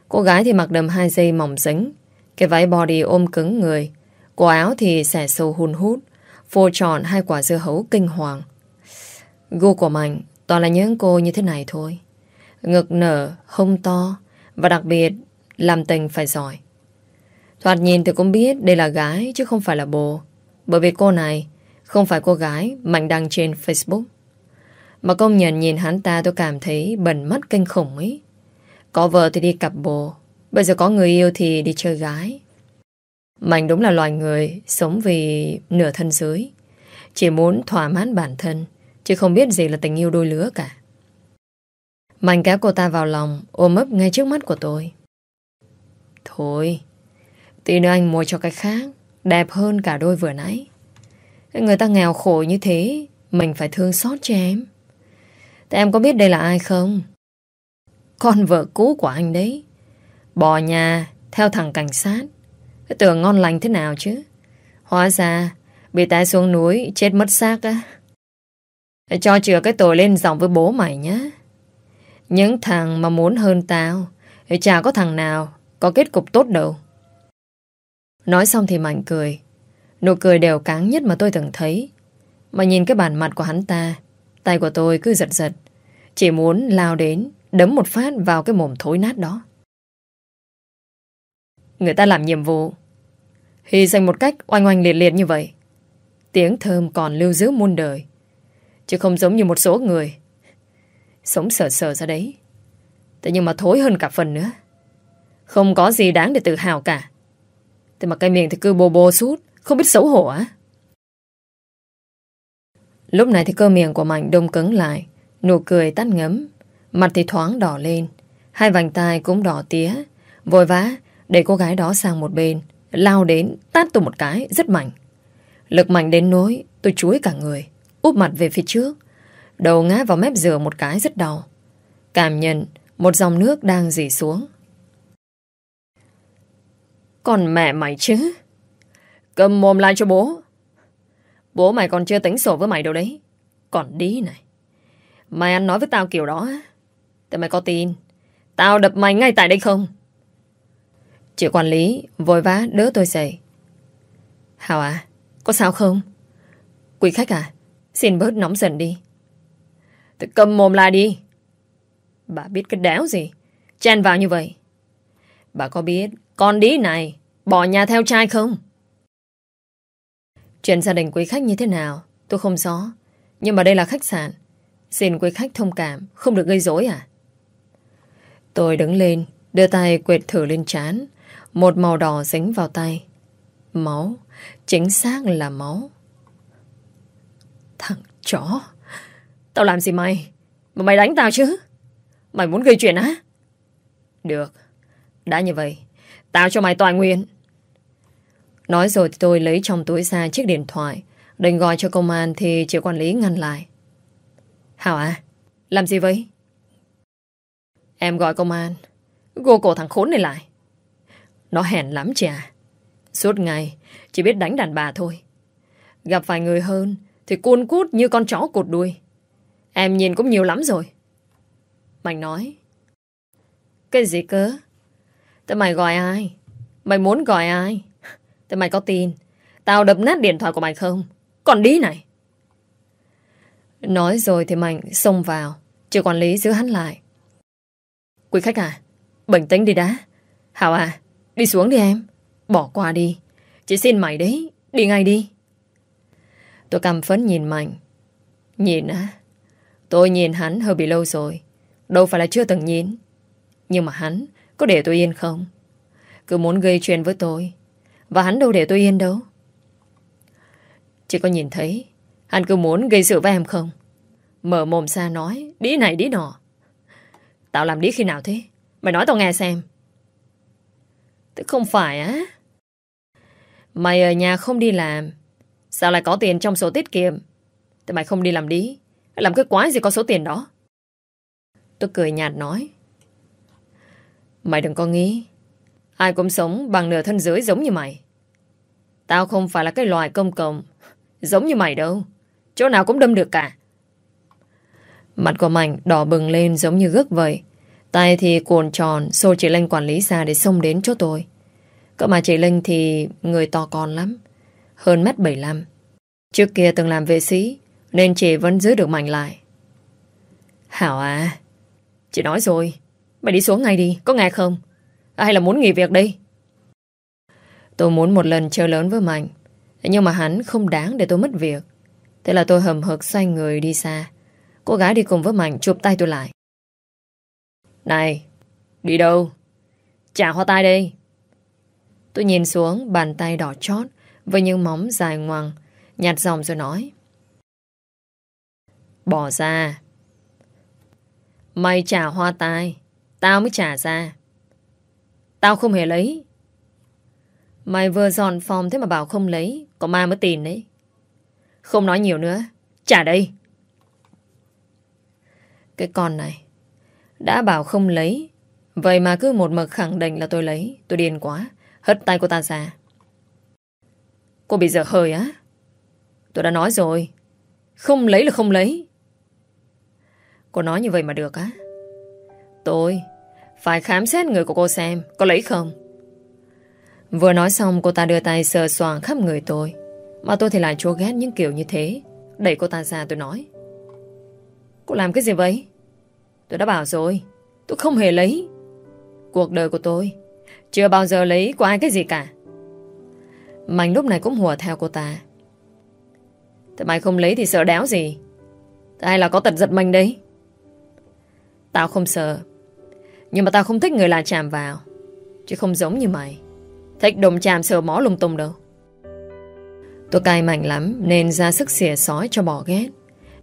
Cô gái thì mặc đầm hai dây mỏng dính, Cái váy body ôm cứng người Cổ áo thì xẻ sâu hun hút Phô tròn hai quả dưa hấu kinh hoàng. Gu của Mạnh Toàn là những cô như thế này thôi. Ngực nở, hông to Và đặc biệt Làm tình phải giỏi. Thoạt nhìn thì cũng biết đây là gái Chứ không phải là bồ. Bởi vì cô này không phải cô gái Mạnh đăng trên Facebook. Mà công nhận nhìn hắn ta tôi cảm thấy Bẩn mắt kinh khủng ấy. Có vợ thì đi cặp bồ Bây giờ có người yêu thì đi chơi gái. Mạnh đúng là loài người, Sống vì nửa thân dưới Chỉ muốn thỏa mãn bản thân, Chứ không biết gì là tình yêu đôi lứa cả. Mạnh kéo cô ta vào lòng, Ôm ấp ngay trước mắt của tôi. Thôi, Tí nữa anh mua cho cái khác, Đẹp hơn cả đôi vừa nãy. Người ta nghèo khổ như thế, Mình phải thương xót cho em. Thế em có biết đây là ai không? Con vợ cũ của anh đấy. Bỏ nhà, Theo thằng cảnh sát. Cái tưởng ngon lành thế nào chứ? Hóa ra, Bị tay xuống núi, Chết mất xác á. Cho chừa cái tội lên dòng với bố mày nhá Những thằng mà muốn hơn tao, Thì chả có thằng nào Có kết cục tốt đâu. Nói xong thì Mạnh cười. Nụ cười đều cáng nhất mà tôi từng thấy. Mà nhìn cái bản mặt của hắn ta, Tay của tôi cứ giật giật. Chỉ muốn lao đến, Đấm một phát vào cái mồm thối nát đó. Người ta làm nhiệm vụ. Hy sinh một cách oanh oanh liệt liệt như vậy. Tiếng thơm còn lưu giữ muôn đời. Chứ không giống như một số người. Sống sờ sờ ra đấy. Thế nhưng mà thối hơn cả phần nữa. Không có gì đáng để tự hào cả. Thế mà cái miệng thì cứ bô bô sút Không biết xấu hổ á. Lúc này thì cơ miệng của Mạnh đông cứng lại, Nụ cười tắt ngấm, Mặt thì thoáng đỏ lên, Hai vành tai cũng đỏ tía, Vội vã để cô gái đó sang một bên, Lao đến, tát tôi một cái, rất mạnh. Lực mạnh đến nỗi Tôi chuối cả người, Úp mặt về phía trước. Đầu ngã vào mép giường một cái rất đau. Cảm nhận một dòng nước đang dì xuống. Còn mẹ mày chứ? Cầm mồm lại cho bố. Bố mày còn chưa tính sổ với mày đâu đấy. Còn đi này. Mày ăn nói với tao kiểu đó Thì mày có tin. Tao đập mày ngay tại đây không? Chị quản lý vội vã đỡ tôi dậy. Hào à Có sao không? Quý khách à Xin bớt nóng giận đi. Tôi cầm mồm lại đi. Bà biết cái đéo gì Chen vào như vậy. Bà có biết con đĩ này Bỏ nhà theo trai không? Chuyện gia đình quý khách như thế nào Tôi không rõ. Nhưng mà đây là khách sạn Xin quý khách thông cảm Không được gây rối à? Tôi đứng lên, đưa tay quệt thử lên chán. Một màu đỏ dính vào tay. Máu, chính xác là máu. Thằng chó. Tao làm gì mày? Mà mày đánh tao chứ? Mày muốn gây chuyện á? Được. Đã như vậy, tao cho mày toàn nguyện. Nói rồi thì tôi lấy trong túi ra chiếc điện thoại. Định gọi cho công an thì chị quản lý ngăn lại. Hảo à, làm gì vậy? Em gọi công an. Gô cổ thằng khốn này lại. Nó hèn lắm chị à. Suốt ngày, chỉ biết đánh đàn bà thôi. Gặp phải người hơn, thì cuôn cút như con chó cột đuôi. Em nhìn cũng nhiều lắm rồi. Mạnh nói. Cái gì cơ? Thế mày gọi ai? Mày muốn gọi ai? Thế mày có tin Tao đập nát điện thoại của mày không? Còn đi này Nói rồi thì Mạnh xông vào, Chưa quản lý giữ hắn lại Quý khách à Bình tĩnh đi đã Hảo à Đi xuống đi em. Bỏ qua đi. Chỉ xin mày đấy. Đi ngay đi. Tôi cầm phấn nhìn Mạnh. Nhìn á? Tôi nhìn hắn hơi bị lâu rồi. Đâu phải là chưa từng nhìn. Nhưng mà hắn có để tôi yên không? Cứ muốn gây chuyện với tôi. Và hắn đâu để tôi yên đâu. Chỉ có nhìn thấy Hắn cứ muốn gây sự với em không? Mở mồm ra nói Đi này đi nọ. Tao làm đi khi nào thế? Mày nói tao nghe xem. Thế không phải á? Mày ở nhà không đi làm. Sao lại có tiền trong sổ tiết kiệm? Thế mày không đi làm đi. Làm cái quái gì có số tiền đó? Tôi cười nhạt nói. Mày đừng có nghĩ. Ai cũng sống bằng nửa thân dưới giống như mày. Tao không phải là cái loài công cộng. Giống như mày đâu. Chỗ nào cũng đâm được cả. Mặt của Mạnh đỏ bừng lên giống như gức vậy. Tay thì cuồn tròn Xô chị Linh quản lý ra để xông đến chỗ tôi. Cậu mà chị Linh thì Người to con lắm Hơn mét 75 Trước kia từng làm vệ sĩ Nên chị vẫn giữ được Mạnh lại. Hảo à Chị nói rồi Mày đi xuống ngay đi, có nghe không? À, hay là muốn nghỉ việc đi? Tôi muốn một lần chơi lớn với Mạnh Nhưng mà hắn không đáng để tôi mất việc. Thế là tôi hầm hực xoay người đi xa. Cô gái đi cùng với Mạnh chụp tay tôi lại. Này, Đi đâu? Trả hoa tai đây. Tôi nhìn xuống, bàn tay đỏ chót, Với những móng dài ngoằng, Nhạt dòng rồi nói. Bỏ ra. Mày trả hoa tai, Tao mới trả ra. Tao không hề lấy. Mày vừa dọn phòng thế mà bảo không lấy, Có ma mới tìm đấy. Không nói nhiều nữa, Trả đây. Cái con này đã bảo không lấy. Vậy mà cứ một mực khẳng định là tôi lấy. Tôi điên quá. Hất tay cô ta ra. Cô bị dở hơi á? Tôi đã nói rồi. Không lấy là không lấy. Cô nói như vậy mà được á? Tôi, phải khám xét người của cô xem, Có lấy không? Vừa nói xong, cô ta đưa tay sờ soàng khắp người tôi. Mà tôi thì lại chua ghét những kiểu như thế. Đẩy cô ta ra tôi nói. Cô làm cái gì vậy? Tôi đã bảo rồi. Tôi không hề lấy. Cuộc đời của tôi Chưa bao giờ lấy của ai cái gì cả. Mạnh lúc này cũng hùa theo cô ta. Thế mày không lấy thì sợ đéo gì? Hay là có tật giật mình đấy? Tao không sợ. Nhưng mà tao không thích người lạ chạm vào. Chứ không giống như mày. Thích đồng chạm sờ mó lung tung đâu. Tôi cay mạnh lắm Nên ra sức xỉa sói cho bỏ ghét.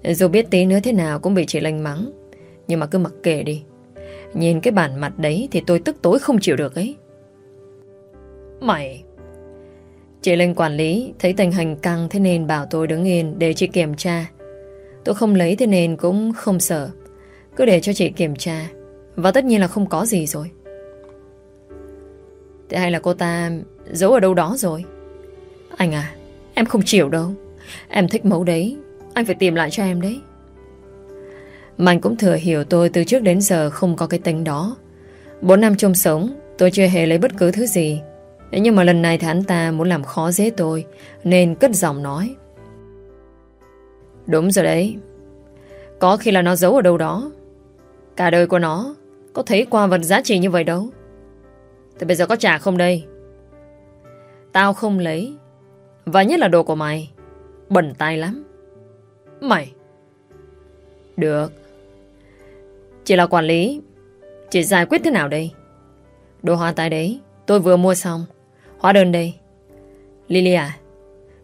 Dù biết tí nữa thế nào cũng bị chị Linh mắng. Nhưng mà cứ mặc kệ đi. Nhìn cái bản mặt đấy Thì tôi tức tối không chịu được ấy. Mày. Chị Linh quản lý Thấy tình hình căng thế nên bảo tôi đứng yên Để chị kiểm tra. Tôi không lấy thế nên cũng không sợ. Cứ để cho chị kiểm tra. Và tất nhiên là không có gì rồi. Thế hay là cô ta giấu ở đâu đó rồi? Anh à Em không chịu đâu. Em thích mẫu đấy. Anh phải tìm lại cho em đấy Mạnh cũng thừa hiểu tôi từ trước đến giờ không có cái tính đó. Bốn năm chung sống, Tôi chưa hề lấy bất cứ thứ gì. Nhưng mà lần này thì hắn ta muốn làm khó dễ tôi, Nên cất giọng nói. Đúng rồi đấy. Có khi là nó giấu ở đâu đó. Cả đời của nó, có thấy qua vật giá trị như vậy đâu. Thì bây giờ có trả không đây? Tao không lấy. Và nhất là đồ của mày. Bẩn tay lắm. Mày. Được. Chỉ là quản lý Chị giải quyết thế nào đây? Đồ hoa tai đấy, tôi vừa mua xong. Hóa đơn đây. Lily à,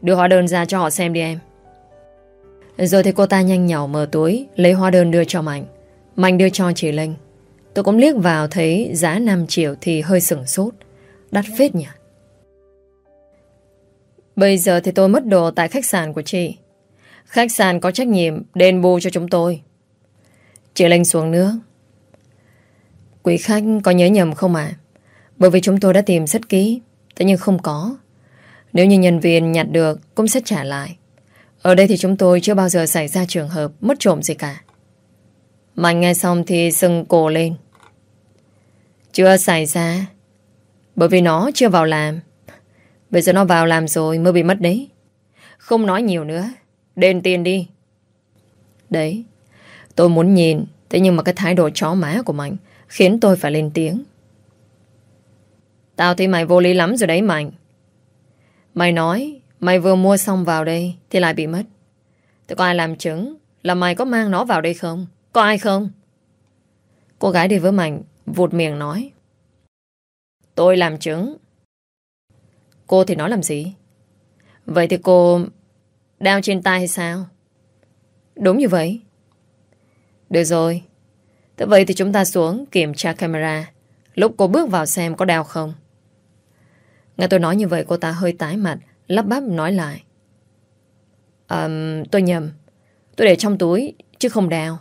đưa hóa đơn ra cho họ xem đi em. Rồi thì cô ta nhanh nhỏ mở túi, lấy hóa đơn đưa cho Mạnh. Mạnh đưa cho chị Linh. Tôi cũng liếc vào thấy giá 5 triệu thì hơi sửng sốt. Đắt phết nhỉ? Bây giờ thì tôi mất đồ tại khách sạn của chị. Khách sạn có trách nhiệm đền bù cho chúng tôi. Chị Linh xuống nước. Quý khách có nhớ nhầm không ạ? Bởi vì chúng tôi đã tìm rất kỹ, thế nhưng không có. Nếu như nhân viên nhặt được, cũng sẽ trả lại. Ở đây thì chúng tôi chưa bao giờ xảy ra trường hợp mất trộm gì cả. Mạnh nghe xong thì sưng cổ lên. Chưa xảy ra. Bởi vì nó chưa vào làm. Bây giờ nó vào làm rồi mới bị mất đấy. Không nói nhiều nữa. Đền tiền đi. Đấy. Tôi muốn nhìn. Thế nhưng mà cái thái độ chó má của Mạnh khiến tôi phải lên tiếng. Tao thấy mày vô lý lắm rồi đấy, Mạnh. Mày nói, mày vừa mua xong vào đây thì lại bị mất. Thế có ai làm chứng là mày có mang nó vào đây không? Có ai không? Cô gái đi với Mạnh, vụt miệng nói. Tôi làm chứng. Cô thì nói làm gì? Vậy thì cô đeo trên tay hay sao? Đúng như vậy. Được rồi. Thế vậy thì chúng ta xuống kiểm tra camera. Lúc cô bước vào xem có đeo không. Nghe tôi nói như vậy cô ta hơi tái mặt, lắp bắp nói lại. Um, tôi nhầm. Tôi để trong túi, chứ không đeo.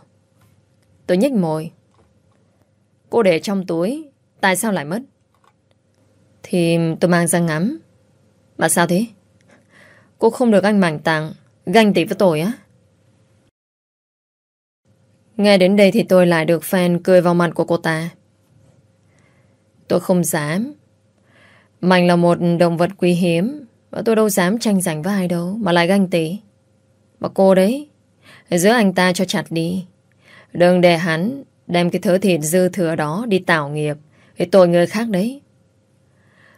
Tôi nhếch môi. Cô để trong túi, tại sao lại mất? Thì tôi mang ra ngắm. Mà sao thế? Cô không được anh Mạnh tặng, ganh tị với tôi á. Nghe đến đây thì tôi lại được fan cười vào mặt của cô ta. Tôi không dám. Mạnh là một động vật quý hiếm và tôi đâu dám tranh giành với ai đâu mà lại ganh tị. Mà cô đấy, giữ anh ta cho chặt đi. Đừng để hắn đem cái thớ thịt dư thừa đó đi tạo nghiệp thì tội người khác đấy.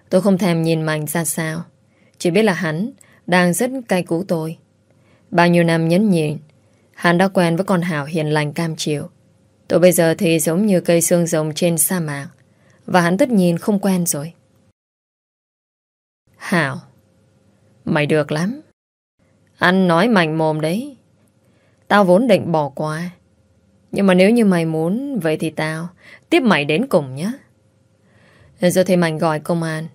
Tôi không thèm nhìn Mạnh ra sao. Chỉ biết là hắn đang rất cay cú tôi. Bao nhiêu năm nhấn nhịn, hắn đã quen với con Hảo hiền lành cam chịu. Tụi bây giờ thì giống như cây xương rồng trên sa mạc. Và hắn tất nhiên không quen rồi. Hảo, mày được lắm. Anh nói mạnh mồm đấy. Tao vốn định bỏ qua. Nhưng mà nếu như mày muốn, vậy thì tao tiếp mày đến cùng nhé. Giờ thì Mạnh gọi công an.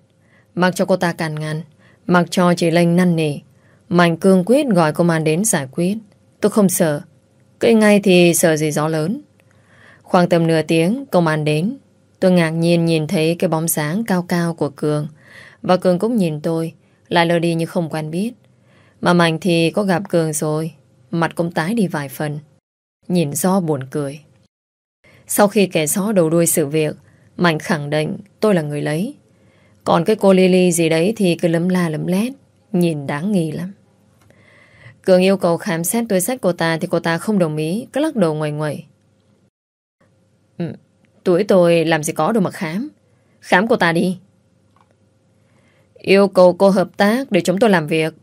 Mặc cho cô ta càn ngăn. Mặc cho chị Linh năn nỉ. Mạnh cương quyết gọi công an đến giải quyết. Tôi không sợ. Cây ngay thì sợ gì gió lớn. Khoảng tầm nửa tiếng, công an đến. Tôi ngạc nhiên nhìn thấy cái bóng sáng cao cao của Cường. Và Cường cũng nhìn tôi, lại lơ đi như không quen biết. Mà Mạnh thì có gặp Cường rồi, mặt cũng tái đi vài phần. Nhìn do buồn cười. Sau khi kẻ gió đầu đuôi sự việc, Mạnh khẳng định tôi là người lấy. Còn cái cô Lily gì đấy thì cứ lấm la lấm lét, nhìn đáng nghi lắm. Cường yêu cầu khám xét túi sách cô ta thì cô ta không đồng ý, cứ lắc đầu ngoài ngoài. Ừ, tuổi tôi làm gì có đồ mà khám. Khám cô ta đi. Yêu cầu cô hợp tác để chúng tôi làm việc.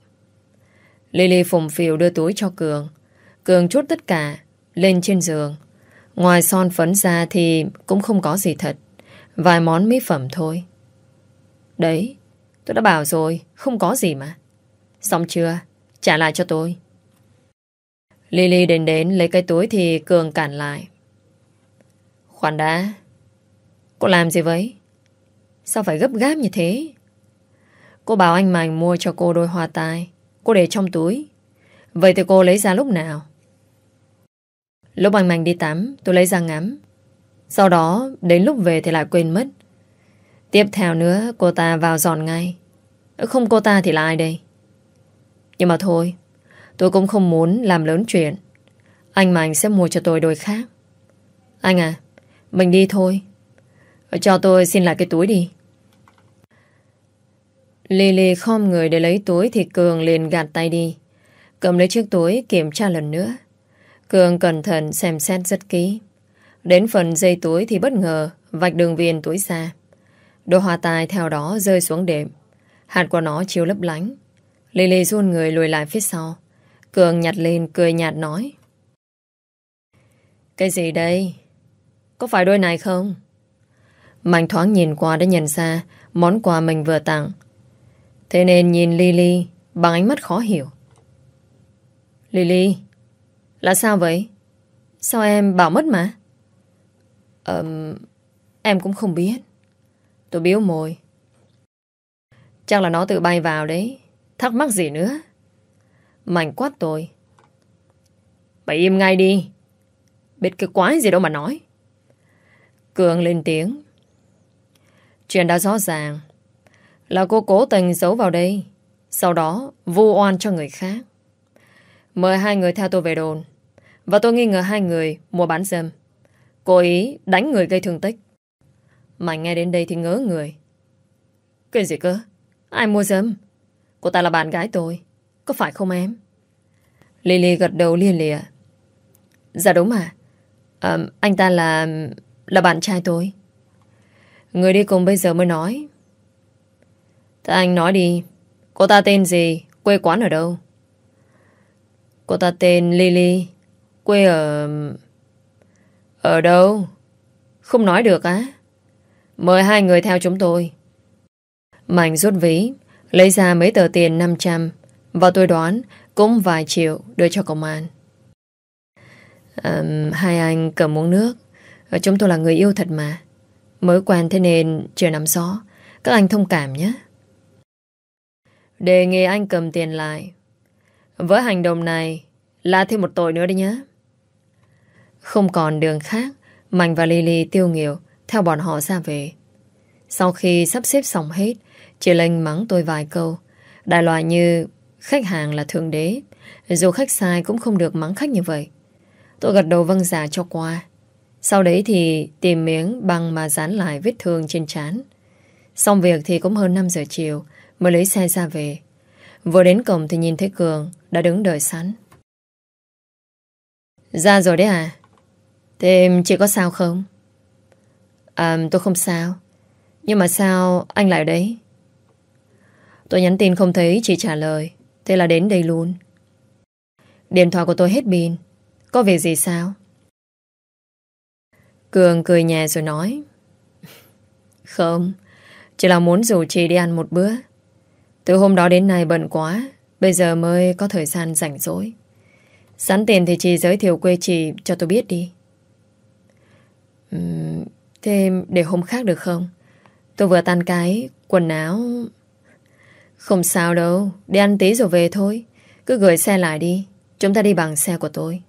Lily phùng phiều đưa túi cho Cường. Cường chút tất cả lên trên giường. Ngoài son phấn ra thì cũng không có gì thật. Vài món mỹ phẩm thôi. Đấy, tôi đã bảo rồi, không có gì mà. Xong chưa? Trả lại cho tôi. Lily đến đến lấy cái túi thì Cường cản lại. Khoan đã. Cô làm gì vậy? Sao phải gấp gáp như thế? Cô bảo anh Mạnh mua cho cô đôi hoa tai. Cô để trong túi. Vậy thì cô lấy ra lúc nào? Lúc anh Mạnh đi tắm, tôi lấy ra ngắm. Sau đó, đến lúc về thì lại quên mất. Tiếp theo nữa, cô ta vào dọn ngay. Không cô ta thì là ai đây? Nhưng mà thôi, tôi cũng không muốn làm lớn chuyện. Anh mà anh sẽ mua cho tôi đôi khác. Anh à, mình đi thôi. Cho tôi xin lại cái túi đi. Lily khom người để lấy túi thì Cường liền gạt tay đi. Cầm lấy chiếc túi kiểm tra lần nữa. Cường cẩn thận xem xét rất kỹ. Đến phần dây túi thì bất ngờ vạch đường viền túi ra. đồ hoa tài theo đó rơi xuống đệm. Hạt của nó chiếu lấp lánh. Lily run người lùi lại phía sau. Cường nhặt lên cười nhạt nói. Cái gì đây? Có phải đôi này không? Mạnh thoáng nhìn qua đã nhận ra món quà mình vừa tặng. Thế nên nhìn Lily bằng ánh mắt khó hiểu. Lily, là sao vậy? Sao em bảo mất mà? Ờm, em cũng không biết. Tôi biếu môi. Chắc là nó tự bay vào đấy. Thắc mắc gì nữa? Mạnh quát tôi. Bà im ngay đi. Biết cái quái gì đâu mà nói. Cường lên tiếng. Chuyện đã rõ ràng. Là cô cố tình giấu vào đây. Sau đó, vu oan cho người khác. Mời hai người theo tôi về đồn. Và tôi nghi ngờ hai người mua bán dâm. Cố ý đánh người gây thương tích. Mạnh nghe đến đây thì ngớ người. Cái gì cơ? Ai mua dâm? Cô ta là bạn gái tôi. Có phải không em? Lily gật đầu liên lìa Dạ đúng mà. À, anh ta là... là bạn trai tôi. Người đi cùng bây giờ mới nói. Thế anh nói đi. Cô ta tên gì? Quê quán ở đâu? Cô ta tên Lily. Quê ở... Ở đâu? Không nói được á? Mời hai người theo chúng tôi. Mạnh rút ví, lấy ra mấy tờ tiền 500 và tôi đoán cũng vài triệu đưa cho công an. À, hai anh cầm uống nước. Ờ, chúng tôi là người yêu thật mà. Mới quen thế nên chưa nắm rõ. Các anh thông cảm nhé. Đề nghị anh cầm tiền lại. Với hành động này là thêm một tội nữa đi nhé. Không còn đường khác, Mạnh và Lily tiêu nghỉu theo bọn họ ra về. Sau khi sắp xếp xong hết, chị Linh mắng tôi vài câu. Đại loại như, khách hàng là thượng đế. Dù khách sai cũng không được mắng khách như vậy. Tôi gật đầu vâng giả cho qua. Sau đấy thì tìm miếng băng mà dán lại vết thương trên trán. Xong việc thì cũng hơn 5 giờ chiều, mới lấy xe ra về. Vừa đến cổng thì nhìn thấy Cường đã đứng đợi sẵn. Ra rồi đấy à? Thế chị có sao không? À tôi không sao Nhưng mà sao anh lại ở đấy Tôi nhắn tin không thấy chị trả lời. Thế là đến đây luôn. Điện thoại của tôi hết pin. Có việc gì sao? Cường cười nhẹ rồi nói. Không Chỉ là muốn rủ chị đi ăn một bữa. Từ hôm đó đến nay bận quá Bây giờ mới có thời gian rảnh rỗi. Sẵn tiền thì chị giới thiệu quê chị cho tôi biết đi. Uhm, Thế để hôm khác được không? Tôi vừa tan cái Quần áo không sao đâu Đi ăn tí rồi về thôi. Cứ gửi xe lại đi, Chúng ta đi bằng xe của tôi.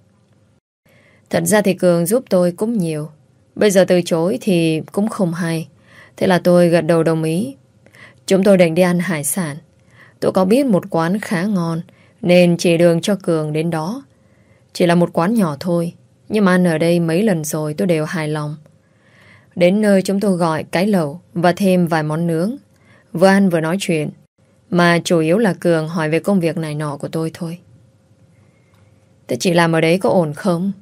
Thật ra thì Cường giúp tôi cũng nhiều. Bây giờ từ chối thì cũng không hay. Thế là tôi gật đầu đồng ý. Chúng tôi định đi ăn hải sản. Tôi có biết một quán khá ngon, Nên chỉ đường cho Cường đến đó. Chỉ là một quán nhỏ thôi, Nhưng mà ăn ở đây mấy lần rồi tôi đều hài lòng. Đến nơi chúng tôi gọi cái lẩu Và thêm vài món nướng. Vừa ăn vừa nói chuyện. Mà chủ yếu là Cường hỏi về công việc này nọ của tôi thôi. Thế chị làm ở đấy có ổn không?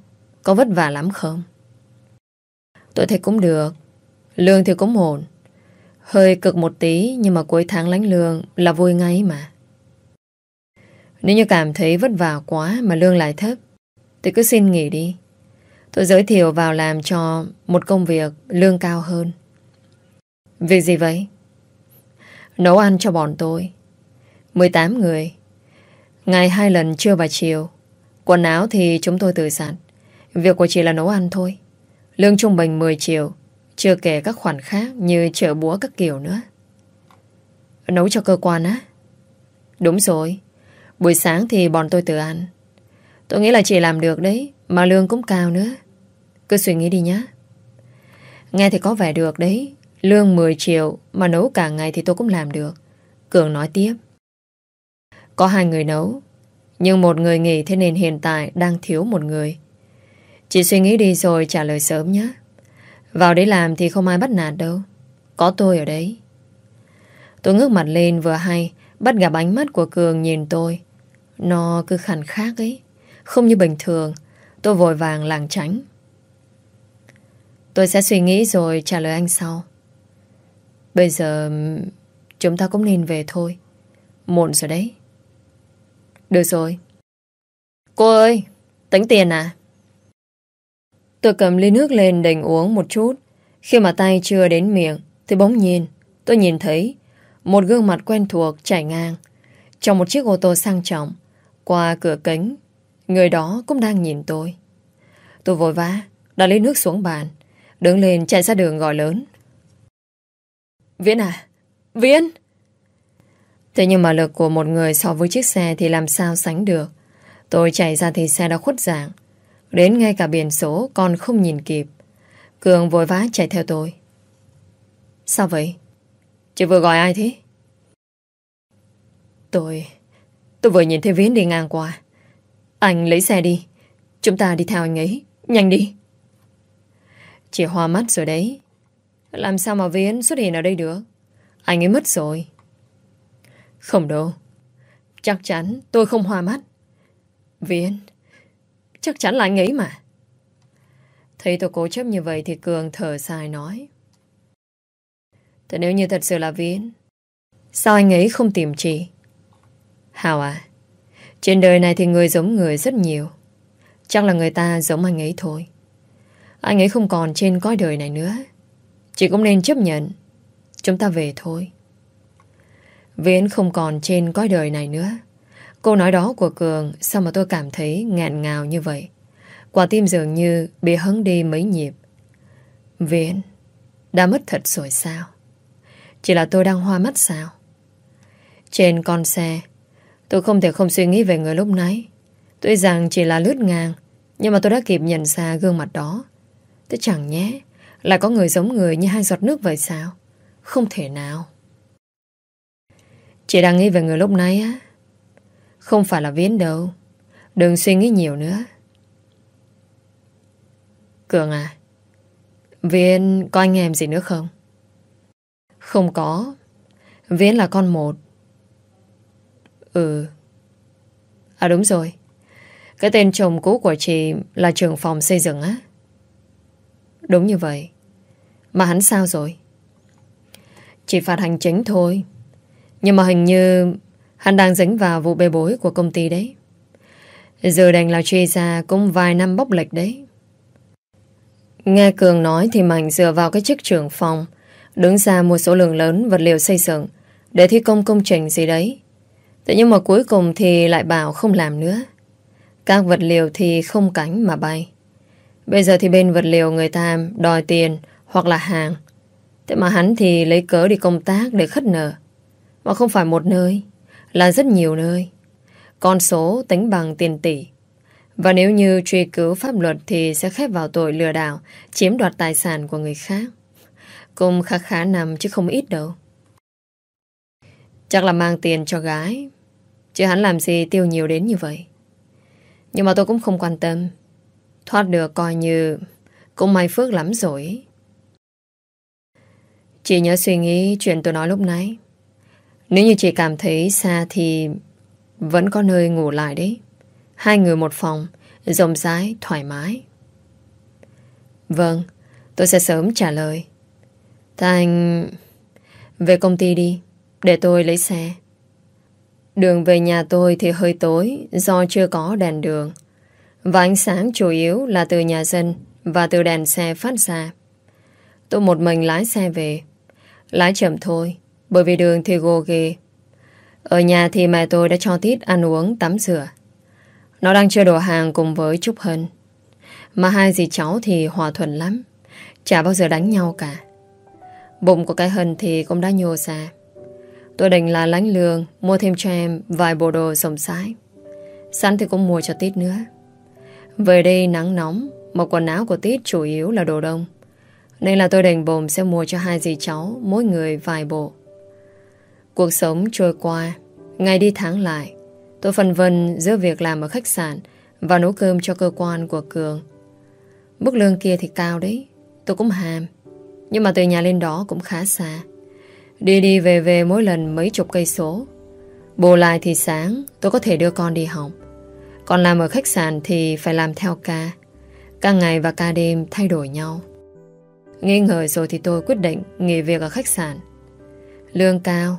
Có vất vả lắm không? Tôi thấy cũng được. Lương thì cũng ổn. Hơi cực một tí, Nhưng mà cuối tháng lánh lương là vui ngay mà. Nếu như cảm thấy vất vả quá Mà lương lại thấp, Thì cứ xin nghỉ đi. Tôi giới thiệu vào làm cho Một công việc lương cao hơn. Việc gì vậy? Nấu ăn cho bọn tôi. 18 người. Ngày hai lần trưa và chiều. Quần áo thì chúng tôi tự giặt. Việc của chị là nấu ăn thôi. Lương trung bình 10 triệu. Chưa kể các khoản khác như chợ búa các kiểu nữa. Nấu cho cơ quan á? Đúng rồi. Buổi sáng thì bọn tôi tự ăn. Tôi nghĩ là chị làm được đấy, Mà lương cũng cao nữa. Cứ suy nghĩ đi nhá. Nghe thì có vẻ được đấy. Lương 10 triệu, mà nấu cả ngày thì tôi cũng làm được. Cường nói tiếp. Có hai người nấu, Nhưng một người nghỉ thế nên hiện tại đang thiếu một người Chị suy nghĩ đi rồi trả lời sớm nhé. Vào đấy làm thì không ai bắt nạt đâu. Có tôi ở đấy. Tôi ngước mặt lên vừa hay, bắt gặp ánh mắt của Cường nhìn tôi. Nó cứ khẳng khác ấy. Không như bình thường. Tôi vội vàng làng tránh. Tôi sẽ suy nghĩ rồi trả lời anh sau. Bây giờ chúng ta cũng nên về thôi. Muộn rồi đấy. Được rồi. Cô ơi, tính tiền à? Tôi cầm ly nước lên đành uống một chút. Khi mà tay chưa đến miệng Thì bỗng nhiên tôi nhìn thấy Một gương mặt quen thuộc trải ngang. Trong một chiếc ô tô sang trọng Qua cửa kính Người đó cũng đang nhìn tôi. Tôi vội vã Đã lấy nước xuống bàn Đứng lên chạy ra đường gọi lớn. Viễn à? Viễn! Thế nhưng mà lực của một người so với chiếc xe Thì làm sao sánh được? Tôi chạy ra thì xe đã khuất dạng. Đến ngay cả biển số còn không nhìn kịp. Cường vội vã chạy theo tôi. Sao vậy? Chị vừa gọi ai thế? Tôi... Tôi vừa nhìn thấy Viễn đi ngang qua. Anh lấy xe đi. Chúng ta đi theo anh ấy. Nhanh đi. Chị hoa mắt rồi đấy. Làm sao mà Viễn xuất hiện ở đây được? Anh ấy mất rồi. Không đâu. Chắc chắn tôi không hoa mắt. Viên, Chắc chắn là anh ấy mà. Thấy tôi cố chấp như vậy Thì Cường thở dài nói. Thế nếu như thật sự là Viên, Sao anh ấy không tìm chị? Hào à Trên đời này thì người giống người rất nhiều. Chắc là người ta giống anh ấy thôi. Anh ấy không còn trên cõi đời này nữa. Chị cũng nên chấp nhận. Chúng ta về thôi. Viễn không còn trên cõi đời này nữa. Câu nói đó của Cường, Sao mà tôi cảm thấy ngạn ngào như vậy? Quả tim dường như bị hấn đi mấy nhịp. Viễn, Đã mất thật rồi sao? Chỉ là tôi đang hoa mắt sao? Trên con xe, Tôi không thể không suy nghĩ về người lúc nãy. Tuy rằng chỉ là lướt ngang, Nhưng mà tôi đã kịp nhận ra gương mặt đó. Thế chẳng nhé Lại có người giống người như hai giọt nước vậy sao? Không thể nào. Chị đang nghĩ về người lúc nãy á. Không phải là Viễn đâu. Đừng suy nghĩ nhiều nữa. Cường à Viễn có anh em gì nữa không? Không có. Viễn là con một. Ừ. À đúng rồi. Cái tên chồng cũ của chị Là trưởng phòng xây dựng á. Đúng như vậy. Mà hắn sao rồi? Chỉ phạt hành chính thôi. Nhưng mà hình như Hắn đang dính vào vụ bê bối của công ty đấy. Giờ đành là truy ra Cũng vài năm bốc lệch đấy. Nghe Cường nói thì Mạnh dựa vào cái chức trưởng phòng, Đứng ra một số lượng lớn vật liệu xây dựng Để thi công công trình gì đấy. Thế nhưng mà cuối cùng thì lại bảo không làm nữa. Các vật liệu thì không cánh mà bay. Bây giờ thì bên vật liệu người ta đòi tiền hoặc là hàng. Thế mà hắn thì lấy cớ đi công tác để khất nợ. Mà không phải một nơi Là rất nhiều nơi Con số tính bằng tiền tỷ và nếu như truy cứu pháp luật thì sẽ khép vào tội lừa đảo, chiếm đoạt tài sản của người khác. Cũng khá khá nằm chứ không ít đâu. Chắc là mang tiền cho gái, chứ hắn làm gì tiêu nhiều đến như vậy. Nhưng mà tôi cũng không quan tâm. Thoát được coi như cũng may phước lắm rồi. chỉ nhớ suy nghĩ chuyện tôi nói lúc nãy. Nếu như chị cảm thấy xa thì vẫn có nơi ngủ lại đấy. Hai người một phòng, rộng rãi, thoải mái. Vâng, tôi sẽ sớm trả lời. Thành... Về công ty đi, để tôi lấy xe. Đường về nhà tôi thì hơi tối do chưa có đèn đường. Và ánh sáng chủ yếu là từ nhà dân và từ đèn xe phát ra. Tôi một mình lái xe về. Lái chậm thôi, bởi vì đường thì gồ ghê. Ở nhà thì mẹ tôi đã cho Tít ăn uống, tắm rửa. Nó đang chơi đồ hàng cùng với Trúc Hân. Mà hai dì cháu thì hòa thuận lắm Chả bao giờ đánh nhau cả. Bụng của cái Hân thì cũng đã nhô ra. Tôi định là lánh lương Mua thêm cho em vài bộ đồ rộng sái. Sẵn thì cũng mua cho Tít nữa. Về đây nắng nóng Một quần áo của Tít chủ yếu là đồ đông. Nên là tôi định bồm sẽ mua cho hai dì cháu Mỗi người vài bộ. Cuộc sống trôi qua Ngày đi tháng lại Tôi phân vân giữa việc làm ở khách sạn và nấu cơm cho cơ quan của Cường. Mức lương kia thì cao đấy. Tôi cũng hàm. Nhưng mà từ nhà lên đó cũng khá xa. Đi đi về về mỗi lần mấy chục cây số. Bù lại thì sáng tôi có thể đưa con đi học. Còn làm ở khách sạn thì phải làm theo ca. Ca ngày và ca đêm thay đổi nhau. Nghi ngờ rồi thì tôi quyết định nghỉ việc ở khách sạn. Lương cao,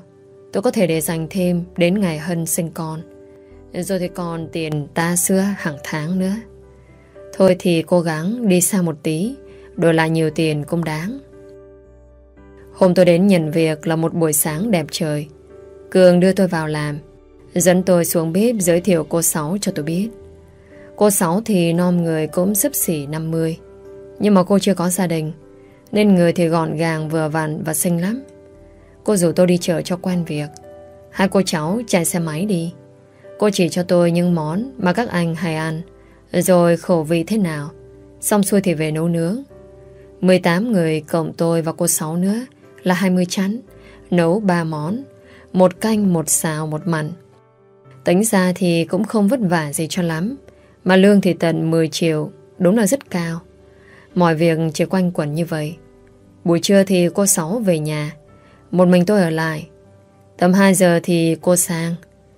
tôi có thể để dành thêm đến ngày Hân sinh con. Rồi thì còn tiền ta xưa hàng tháng nữa Thôi thì cố gắng đi xa một tí, Đổi lại nhiều tiền cũng đáng Hôm tôi đến nhận việc là một buổi sáng đẹp trời. Cường đưa tôi vào làm. Dẫn tôi xuống bếp giới thiệu cô Sáu cho tôi biết. Cô Sáu thì non người cũng sấp xỉ 50. Nhưng mà cô chưa có gia đình. Nên người thì gọn gàng, vừa vặn và xinh lắm. Cô rủ tôi đi chợ cho quen việc. Hai cô cháu chạy xe máy đi. Cô chỉ cho tôi những món mà các anh hay ăn. Rồi khẩu vị thế nào. Xong xuôi thì về nấu nướng. 18 người cộng tôi và cô Sáu nữa là 20 chắn. Nấu 3 món. Một canh, một xào, một mặn. Tính ra thì cũng không vất vả gì cho lắm. Mà lương thì tận 10 triệu. Đúng là rất cao. Mọi việc chỉ quanh quẩn như vậy. Buổi trưa thì cô Sáu về nhà. Một mình tôi ở lại. Tầm 2 giờ thì cô sang.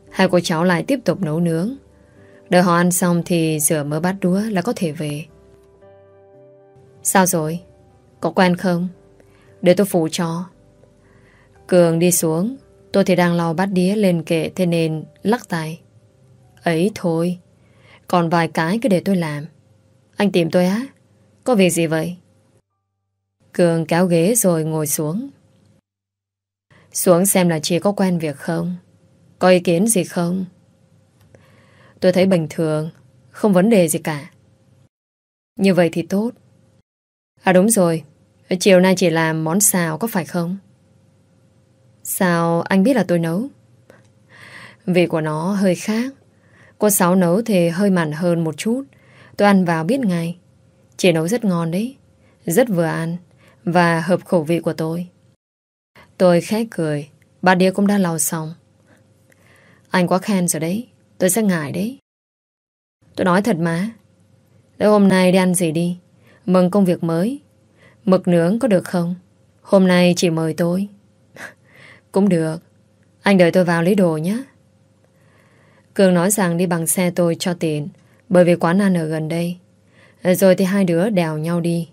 Hai cô cháu lại tiếp tục nấu nướng. Đợi họ ăn xong thì rửa mớ bát đũa là có thể về. Sao rồi? Có quen không? Để tôi phụ cho. Cường đi xuống. Tôi thì đang lau bát đĩa lên kệ thế nên lắc tay. Ấy thôi. Còn vài cái cứ để tôi làm. Anh tìm tôi á? Có việc gì vậy? Cường kéo ghế rồi ngồi xuống. Xuống xem là chị có quen việc không? Có ý kiến gì không? Tôi thấy bình thường, không vấn đề gì cả. Như vậy thì tốt. À đúng rồi, chiều nay chị làm món xào có phải không? Sao anh biết là tôi nấu? Vị của nó hơi khác. Cô Sáu nấu thì hơi mặn hơn một chút. Tôi ăn vào biết ngay. Chị nấu rất ngon đấy. Rất vừa ăn. Và hợp khẩu vị của tôi. Tôi khẽ cười. Bà đĩa cũng đã lau xong. Anh quá khen rồi đấy. Tôi sẽ ngại đấy. Tôi nói thật mà. Thế hôm nay đi ăn gì đi? Mừng công việc mới. Mực nướng có được không? Hôm nay chỉ mời tôi. Cũng được. Anh đợi tôi vào lấy đồ nhé. Cường nói rằng đi bằng xe tôi cho tiền bởi vì quán ăn ở gần đây. Rồi thì hai đứa đèo nhau đi.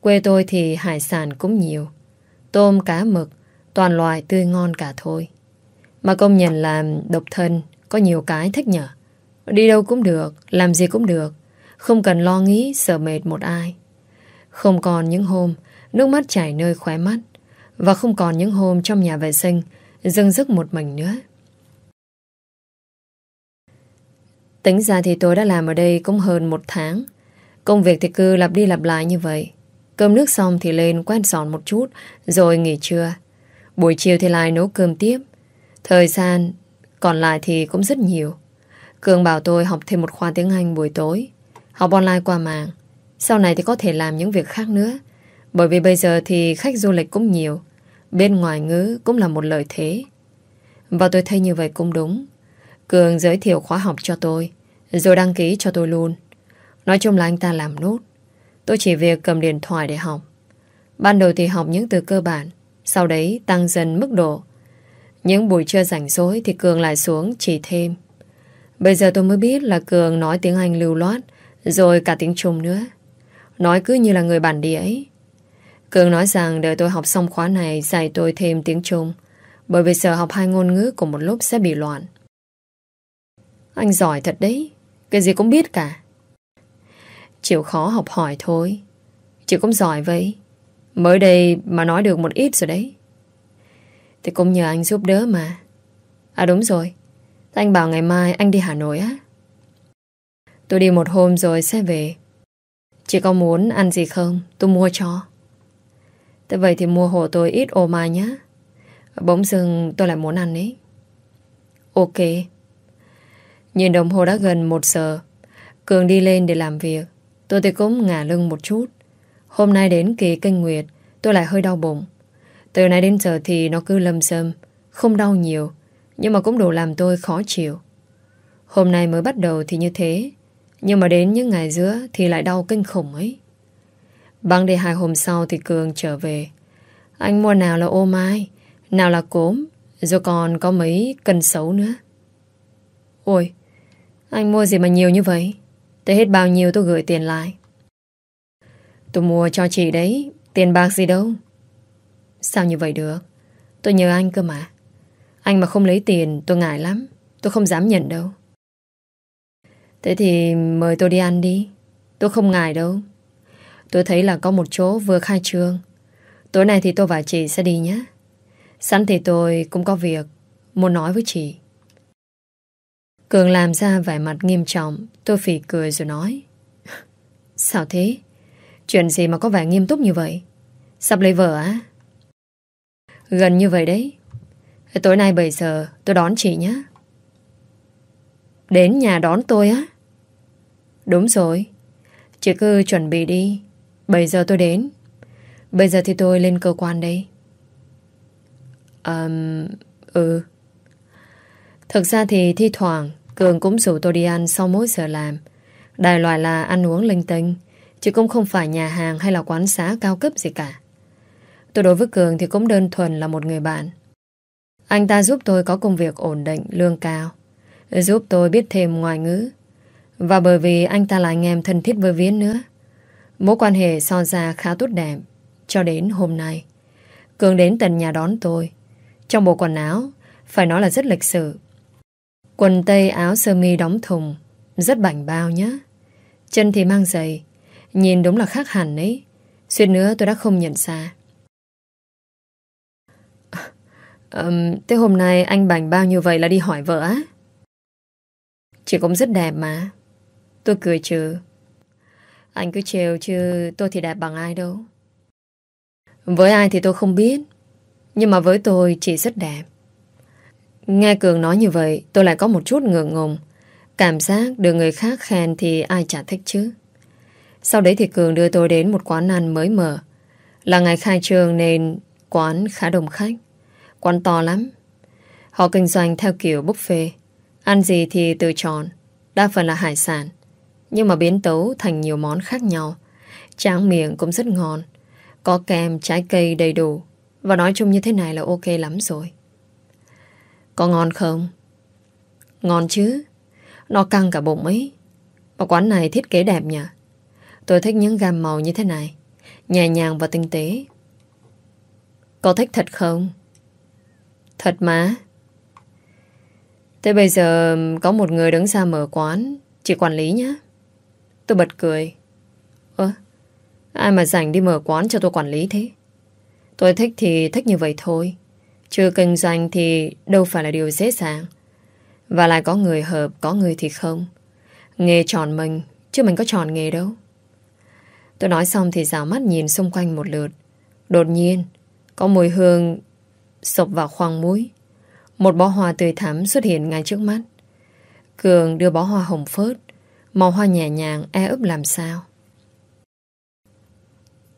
Quê tôi thì hải sản cũng nhiều. Tôm, cá, mực, toàn loại tươi ngon cả thôi. Mà công nhận là độc thân có nhiều cái thích nhở. Đi đâu cũng được, làm gì cũng được. Không cần lo nghĩ sợ mệt một ai. Không còn những hôm nước mắt chảy nơi khóe mắt và không còn những hôm trong nhà vệ sinh dưng dứt một mình nữa. Tính ra thì tôi đã làm ở đây cũng hơn một tháng. Công việc thì cứ lặp đi lặp lại như vậy. Cơm nước xong thì lên quét dọn một chút rồi nghỉ trưa. Buổi chiều thì lại nấu cơm tiếp. Thời gian còn lại thì cũng rất nhiều. Cường bảo tôi học thêm một khoa tiếng Anh buổi tối. Học online qua mạng. Sau này thì có thể làm những việc khác nữa. Bởi vì bây giờ thì khách du lịch cũng nhiều. Bên ngoài ngữ cũng là một lợi thế. Và tôi thấy như vậy cũng đúng. Cường giới thiệu khóa học cho tôi. Rồi đăng ký cho tôi luôn. Nói chung là anh ta làm nốt. Tôi chỉ việc cầm điện thoại để học. Ban đầu thì học những từ cơ bản. Sau đấy tăng dần mức độ. Những buổi trưa rảnh rỗi thì Cường lại xuống chỉ thêm. Bây giờ tôi mới biết là Cường nói tiếng Anh lưu loát, rồi cả tiếng Trung nữa. Nói cứ như là người bản địa ấy. Cường nói rằng đợi tôi học xong khóa này dạy tôi thêm tiếng Trung, bởi vì sợ học hai ngôn ngữ cùng một lúc sẽ bị loạn. Anh giỏi thật đấy, cái gì cũng biết cả. Chịu khó học hỏi thôi. Chị cũng giỏi vậy. Mới đây mà nói được một ít rồi đấy. Thì cũng nhờ anh giúp đỡ mà. À đúng rồi. Anh bảo ngày mai anh đi Hà Nội á. Tôi đi một hôm rồi sẽ về. Chị có muốn ăn gì không? Tôi mua cho. Thế vậy thì mua hộ tôi ít ô mai nhá. Bỗng dưng tôi lại muốn ăn ấy. Ok. Nhìn đồng hồ đã gần một giờ. Cường đi lên để làm việc. Tôi thì cũng ngả lưng một chút. Hôm nay đến kỳ kinh nguyệt, tôi lại hơi đau bụng. Từ nay đến giờ thì nó cứ lâm sâm, không đau nhiều, nhưng mà cũng đủ làm tôi khó chịu. Hôm nay mới bắt đầu thì như thế, nhưng mà đến những ngày giữa thì lại đau kinh khủng ấy. Băng đi hai hôm sau thì Cường trở về. Anh mua nào là ô mai, nào là cốm, rồi còn có mấy cân xấu nữa. Ôi, anh mua gì mà nhiều như vậy? Tới hết bao nhiêu tôi gửi tiền lại. Tôi mua cho chị đấy, tiền bạc gì đâu. Sao như vậy được? Tôi nhờ anh cơ mà. Anh mà không lấy tiền tôi ngại lắm. Tôi không dám nhận đâu. Thế thì mời tôi đi ăn đi. Tôi không ngại đâu. Tôi thấy là có một chỗ vừa khai trương. Tối nay thì tôi và chị sẽ đi nhé. Sẵn thì tôi cũng có việc muốn nói với chị. Cường làm ra vẻ mặt nghiêm trọng, tôi phì cười rồi nói. Sao thế? Chuyện gì mà có vẻ nghiêm túc như vậy? Sắp lấy vợ á? Gần như vậy đấy. Tối nay 7 giờ tôi đón chị nhé. Đến nhà đón tôi á? Đúng rồi. Chị cứ chuẩn bị đi. 7 giờ tôi đến. Bây giờ thì tôi lên cơ quan đây. Um, ừ. Thực ra thì thi thoảng Cường cũng rủ tôi đi ăn sau mỗi giờ làm. Đại loại là ăn uống linh tinh, chứ cũng không phải nhà hàng hay là quán xá cao cấp gì cả. Tôi đối với Cường thì cũng đơn thuần là một người bạn. Anh ta giúp tôi có công việc ổn định, lương cao. Giúp tôi biết thêm ngoại ngữ. Và bởi vì anh ta là anh em thân thiết với Viễn nữa. Mối quan hệ so ra khá tốt đẹp. Cho đến hôm nay. Cường đến tận nhà đón tôi. Trong bộ quần áo, phải nói là rất lịch sự. Quần tây áo sơ mi đóng thùng, rất bảnh bao nhá. Chân thì mang giày, nhìn đúng là khác hẳn ấy. Suýt nữa tôi đã không nhận ra. Um, thế hôm nay anh bảnh bao nhiêu vậy là đi hỏi vợ á? Chị cũng rất đẹp mà. Tôi cười trừ. Anh cứ trêu chứ tôi thì đẹp bằng ai đâu. Với ai thì tôi không biết. Nhưng mà với tôi chị rất đẹp. Nghe Cường nói như vậy tôi lại có một chút ngượng ngùng. Cảm giác được người khác khen thì ai chả thích chứ. Sau đấy thì Cường đưa tôi đến một quán ăn mới mở. Là ngày khai trương nên quán khá đông khách. Quán to lắm. Họ kinh doanh theo kiểu buffet. Ăn gì thì tự chọn. Đa phần là hải sản. Nhưng mà biến tấu thành nhiều món khác nhau. Tráng miệng cũng rất ngon. Có kem, trái cây đầy đủ. Và nói chung như thế này là ok lắm rồi. Có ngon không? Ngon chứ. Nó căng cả bụng ấy. Mà quán này thiết kế đẹp nhỉ? Tôi thích những gam màu như thế này. Nhẹ nhàng và tinh tế. Có thích thật không? Thật mà. Thế bây giờ có một người đứng ra mở quán. Chị quản lý nhé. Tôi bật cười. Ơ, ai mà rảnh đi mở quán cho tôi quản lý thế? Tôi thích thì thích như vậy thôi. Chứ kinh doanh thì đâu phải là điều dễ dàng. Và lại có người hợp, có người thì không. Nghề chọn mình, chứ mình có chọn nghề đâu. Tôi nói xong thì rào mắt nhìn xung quanh một lượt. Đột nhiên, có mùi hương sộc vào khoang mũi. Một bó hoa tươi thắm xuất hiện ngay trước mắt. Cường đưa bó hoa hồng phớt, màu hoa nhẹ nhàng, e ấp làm sao.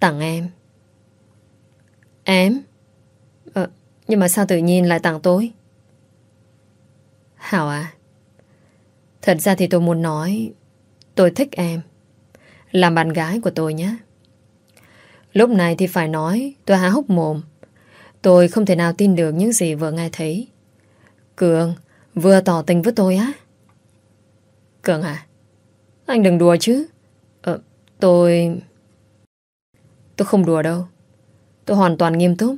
Tặng em. Em? Ờ, nhưng mà sao tự nhiên lại tặng tôi? Hảo à? Thật ra thì tôi muốn nói tôi thích em. Làm bạn gái của tôi nhé. Lúc này thì phải nói tôi há hốc mồm. Tôi không thể nào tin được những gì vừa nghe thấy. Cường vừa tỏ tình với tôi á. Cường à? Anh đừng đùa chứ. Ờ, tôi... Tôi không đùa đâu. Tôi hoàn toàn nghiêm túc.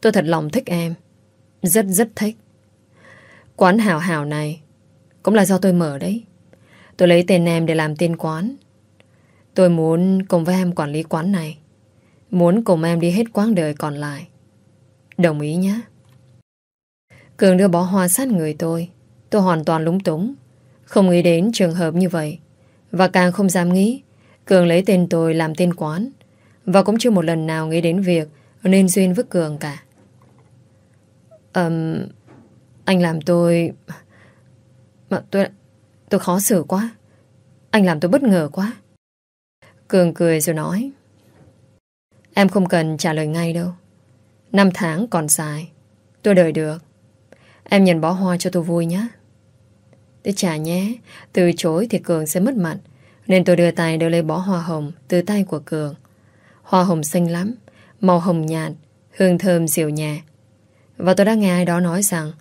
Tôi thật lòng thích em. Rất rất thích. Quán hảo hảo này cũng là do tôi mở đấy. Tôi lấy tên em để làm tên quán. Tôi muốn cùng với em quản lý quán này. Muốn cùng em đi hết quãng đời còn lại. Đồng ý nhé. Cường đưa bó hoa sát người tôi. Tôi hoàn toàn lúng túng. Không nghĩ đến trường hợp như vậy. Và càng không dám nghĩ Cường lấy tên tôi làm tên quán. Và cũng chưa một lần nào nghĩ đến việc nên duyên với Cường cả. Um, anh làm tôi... Mà tôi... Tôi khó xử quá. Anh làm tôi bất ngờ quá. Cường cười rồi nói. Em không cần trả lời ngay đâu. Năm tháng còn dài. Tôi đợi được. Em nhận bó hoa cho tôi vui nhé. Tôi trả nhé. Từ chối thì Cường sẽ mất mặt. Nên tôi đưa tay đưa lấy bó hoa hồng từ tay của Cường. Hoa hồng xinh lắm. Màu hồng nhạt. Hương thơm dịu nhẹ. Và tôi đã nghe ai đó nói rằng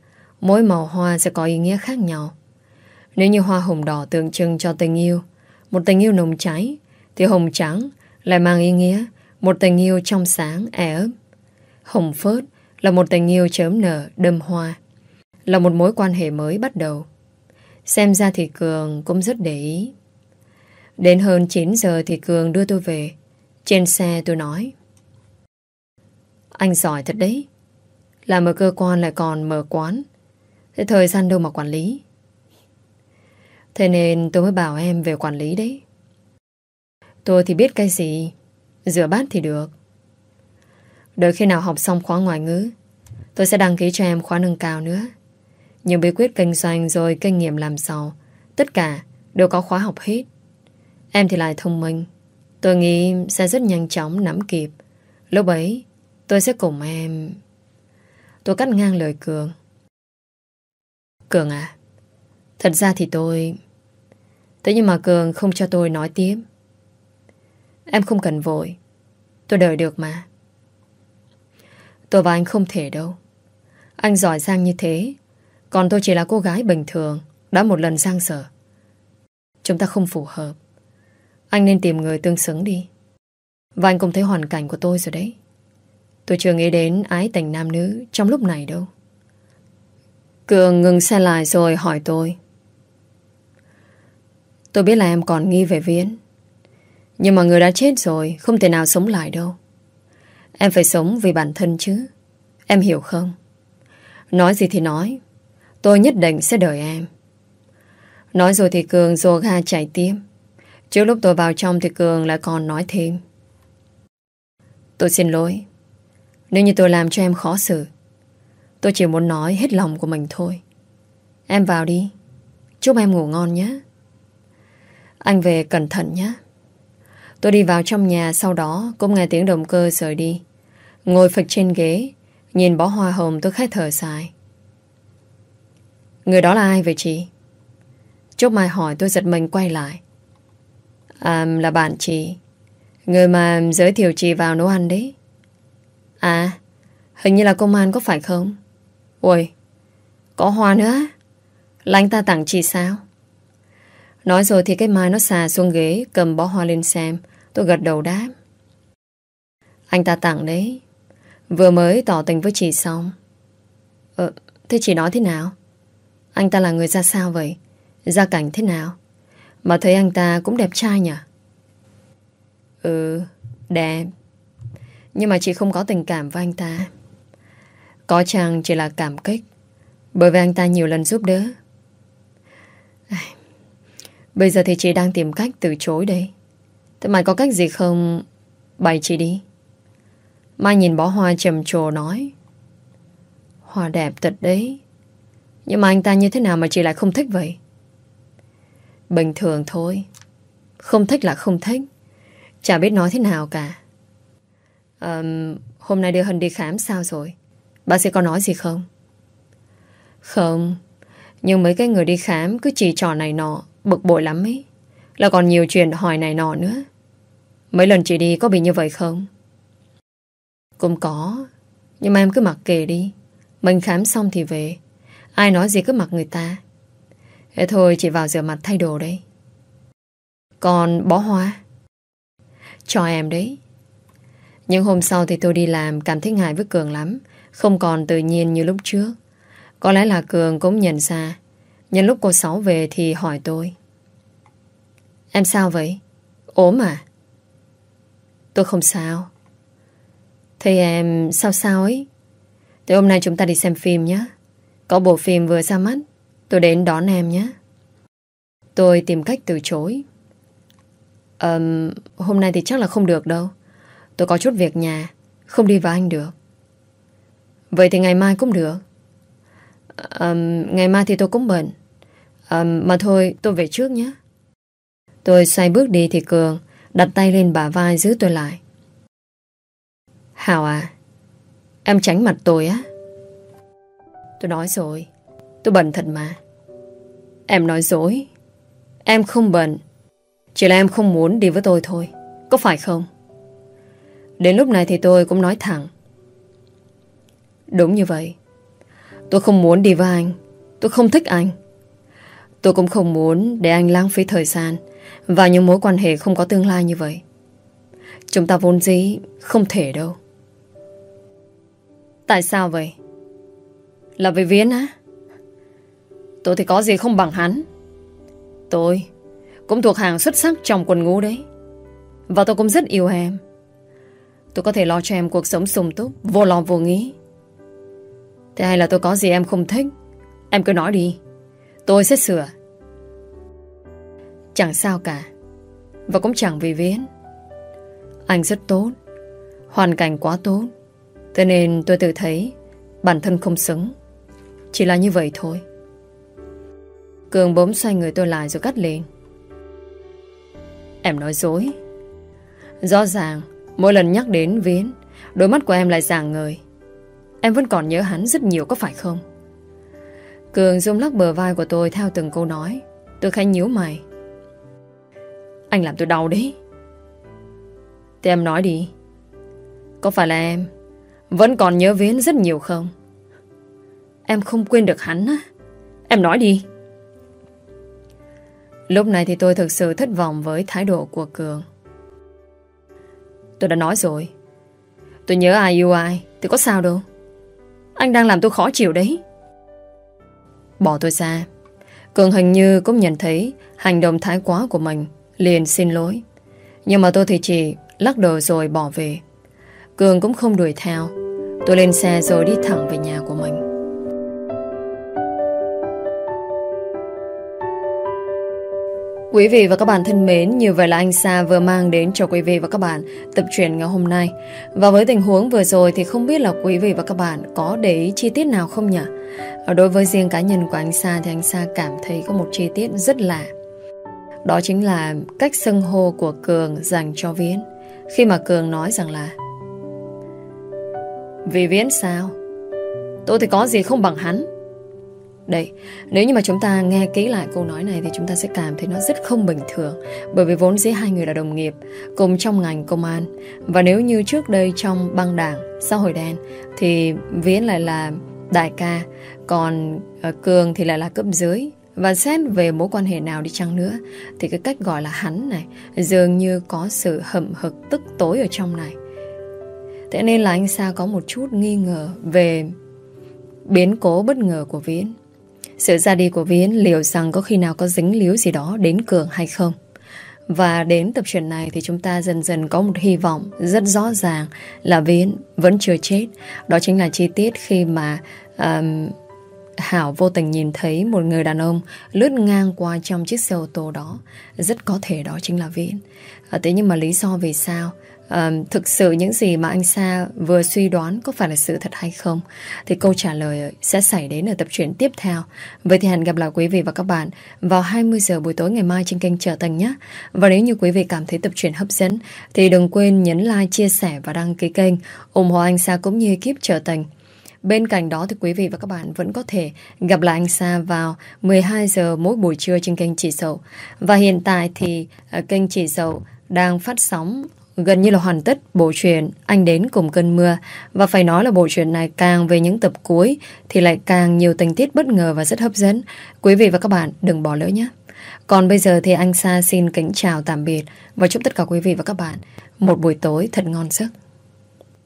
mỗi màu hoa sẽ có ý nghĩa khác nhau. Nếu như hoa hồng đỏ tượng trưng cho tình yêu, một tình yêu nồng cháy, thì hồng trắng lại mang ý nghĩa một tình yêu trong sáng, e ấp. Hồng phớt là một tình yêu chớm nở, đơm hoa, là một mối quan hệ mới bắt đầu. Xem ra thì Cường cũng rất để ý. Đến hơn 9 giờ thì Cường đưa tôi về. Trên xe tôi nói. Anh giỏi thật đấy. Làm ở cơ quan lại còn mở quán. Thế thời gian đâu mà quản lý. Thế nên tôi mới bảo em về quản lý đấy. Tôi thì biết cái gì. Rửa bát thì được. Đợi khi nào học xong khóa ngoại ngữ, tôi sẽ đăng ký cho em khóa nâng cao nữa. Những bí quyết kinh doanh rồi kinh nghiệm làm giàu, tất cả đều có khóa học hết. Em thì lại thông minh. Tôi nghĩ sẽ rất nhanh chóng nắm kịp. Lúc ấy, tôi sẽ cùng em... Tôi cắt ngang lời Cường. Cường à, thật ra thì tôi... Thế nhưng mà Cường không cho tôi nói tiếp. Em không cần vội. Tôi đợi được mà. Tôi và anh không thể đâu. Anh giỏi giang như thế. Còn tôi chỉ là cô gái bình thường. Đã một lần giang sở. Chúng ta không phù hợp. Anh nên tìm người tương xứng đi. Và anh cũng thấy hoàn cảnh của tôi rồi đấy. Tôi chưa nghĩ đến ái tình nam nữ trong lúc này đâu. Cường ngừng xe lại rồi hỏi tôi. Tôi biết là em còn nghi về Viễn. Nhưng mà người đã chết rồi, không thể nào sống lại đâu. Em phải sống vì bản thân chứ. Em hiểu không? Nói gì thì nói. Tôi nhất định sẽ đợi em. Nói rồi thì Cường rô ga chạy tiếp. Trước lúc tôi vào trong thì Cường lại còn nói thêm. Tôi xin lỗi. Nếu như tôi làm cho em khó xử, tôi chỉ muốn nói hết lòng của mình thôi. Em vào đi. Chúc em ngủ ngon nhé. Anh về cẩn thận nhé. Tôi đi vào trong nhà sau đó cũng nghe tiếng động cơ rời đi. Ngồi phịch trên ghế, nhìn bó hoa hồng tôi khẽ thở dài. Người đó là ai vậy chị? Trúc Mai hỏi tôi giật mình quay lại. À, là bạn chị. Người mà giới thiệu chị vào nấu ăn đấy. À, hình như là công an có phải không? Ôi, có hoa nữa Là anh ta tặng chị sao? Nói rồi thì cái mai nó xà xuống ghế Cầm bó hoa lên xem Tôi gật đầu đáp Anh ta tặng đấy Vừa mới tỏ tình với chị xong Ờ, thế chị nói thế nào? Anh ta là người ra sao vậy? Gia cảnh thế nào? Mà thấy anh ta cũng đẹp trai nhỉ? Ừ, đẹp Nhưng mà chị không có tình cảm với anh ta Có chăng chỉ là cảm kích Bởi vì anh ta nhiều lần giúp đỡ Bây giờ thì chị đang tìm cách từ chối đây. Thế mày có cách gì không? Bày chị đi. Mai nhìn bó hoa trầm trồ nói. Hoa đẹp thật đấy. Nhưng mà anh ta như thế nào mà chị lại không thích vậy? Bình thường thôi. Không thích là không thích. Chả biết nói thế nào cả. À, Hôm nay đưa Hân đi khám sao rồi? Bác sĩ có nói gì không? Không. Nhưng mấy cái người đi khám Cứ chỉ trò này nọ. Bực bội lắm ấy. Là còn nhiều chuyện hỏi này nọ nữa. Mấy lần chị đi có bị như vậy không? Cũng có. Nhưng mà em cứ mặc kệ đi. Mình khám xong thì về. Ai nói gì cứ mặc người ta. Thế thôi, chị vào rửa mặt thay đồ đấy. Còn bó hoa? Cho em đấy. Nhưng hôm sau thì tôi đi làm, Cảm thấy ngại với Cường lắm. Không còn tự nhiên như lúc trước. Có lẽ là Cường cũng nhận ra Nhân lúc cô Sáu về thì hỏi tôi. Em sao vậy? ốm à? Tôi không sao. Thì em sao sao ấy? Thế hôm nay chúng ta đi xem phim nhé Có bộ phim vừa ra mắt Tôi đến đón em nhé Tôi tìm cách từ chối. Um, Hôm nay thì chắc là không được đâu. Tôi có chút việc nhà Không đi với anh được. Vậy thì ngày mai cũng được um, Ngày mai thì tôi cũng bệnh, um, Mà thôi tôi về trước nhé. Tôi xoay bước đi thì Cường Đặt tay lên bả vai giữ tôi lại. Hào à Em tránh mặt tôi á. Tôi nói rồi. Tôi bận thật mà. Em nói dối. Em không bận. Chỉ là em không muốn đi với tôi thôi. Có phải không? Đến lúc này thì tôi cũng nói thẳng. Đúng như vậy. Tôi không muốn đi với anh. Tôi không thích anh. Tôi cũng không muốn để anh lãng phí thời gian và những mối quan hệ không có tương lai như vậy. Chúng ta vốn dĩ Không thể đâu. Tại sao vậy? Là vì Viễn á? Tôi thì có gì không bằng hắn. Tôi Cũng thuộc hàng xuất sắc trong quần ngũ đấy. Và tôi cũng rất yêu em. Tôi có thể lo cho em cuộc sống sung túc, Vô lo vô nghĩ. Thế hay là tôi có gì em không thích? Em cứ nói đi. Tôi sẽ sửa. Chẳng sao cả. Và cũng chẳng vì Viễn. Anh rất tốt. Hoàn cảnh quá tốt. Thế nên tôi tự thấy Bản thân không xứng. Chỉ là như vậy thôi. Cường bấm xoay người tôi lại rồi cắt lên Em nói dối. Rõ ràng, Mỗi lần nhắc đến Viễn, Đôi mắt của em lại ràng người Em vẫn còn nhớ hắn rất nhiều có phải không? Cường rung lắc bờ vai của tôi Theo từng câu nói. Tôi khẽ nhíu mày. Anh làm tôi đau đấy. Thì em nói đi. Có phải là em Vẫn còn nhớ Viễn rất nhiều không? Em không quên được hắn á. Em nói đi. Lúc này thì tôi thực sự thất vọng với thái độ của Cường. Tôi đã nói rồi. Tôi nhớ ai yêu ai Thì có sao đâu. Anh đang làm tôi khó chịu đấy. Bỏ tôi ra. Cường hình như cũng nhận thấy Hành động thái quá của mình, Liền xin lỗi. Nhưng mà tôi thì chỉ lắc đầu rồi bỏ về. Cường cũng không đuổi theo. Tôi lên xe rồi đi thẳng về nhà của mình. Quý vị và các bạn thân mến, như vậy là anh Sa vừa mang đến cho quý vị và các bạn tập truyện ngày hôm nay. Và với tình huống vừa rồi thì không biết là quý vị và các bạn có để ý chi tiết nào không nhỉ? Đối với riêng cá nhân của anh Sa thì anh Sa cảm thấy có một chi tiết rất lạ. Đó chính là cách xưng hô của Cường dành cho Viễn. Khi mà Cường nói rằng là Vì Viễn sao? Tôi thì có gì không bằng hắn. Đây, nếu như mà chúng ta nghe kỹ lại câu nói này thì chúng ta sẽ cảm thấy nó rất không bình thường bởi vì vốn dĩ hai người là đồng nghiệp cùng trong ngành công an và nếu như trước đây trong băng đảng xã hội đen thì Viễn lại là đại ca còn ờ, Cường thì lại là cấp dưới và xét về mối quan hệ nào đi chăng nữa thì cái cách gọi là hắn này dường như có sự hậm hực tức tối ở trong này. Thế nên là anh Sa có một chút nghi ngờ về biến cố bất ngờ của Viễn. Sự ra đi của Viễn liệu rằng có khi nào có dính líu gì đó đến Cường hay không? Và đến tập truyện này thì chúng ta dần dần có một hy vọng rất rõ ràng là Viễn vẫn chưa chết. Đó chính là chi tiết khi mà um, Hảo vô tình nhìn thấy một người đàn ông lướt ngang qua trong chiếc xe ô tô đó. Rất có thể đó chính là Viễn. À, thế nhưng mà lý do vì sao à, thực sự những gì mà anh Sa vừa suy đoán có phải là sự thật hay không thì câu trả lời sẽ xảy đến ở tập truyện tiếp theo vậy thì hẹn gặp lại quý vị và các bạn vào 20 giờ buổi tối ngày mai trên kênh Trở thành nhé và nếu như quý vị cảm thấy tập truyện hấp dẫn thì đừng quên nhấn like, chia sẻ và đăng ký kênh ủng hộ anh Sa cũng như ekip Trở thành. Bên cạnh đó thì quý vị và các bạn vẫn có thể gặp lại anh Sa vào 12 giờ mỗi buổi trưa trên kênh Chỉ Sậu. Và hiện tại thì ờ, kênh Chỉ Sậu đang phát sóng gần như là hoàn tất bộ truyện Anh đến cùng cơn mưa và phải nói là bộ truyện này càng về những tập cuối thì lại càng nhiều tình tiết bất ngờ và rất hấp dẫn. Quý vị và các bạn đừng bỏ lỡ nhé. Còn bây giờ thì anh Sa xin kính chào tạm biệt và chúc tất cả quý vị và các bạn một buổi tối thật ngon giấc.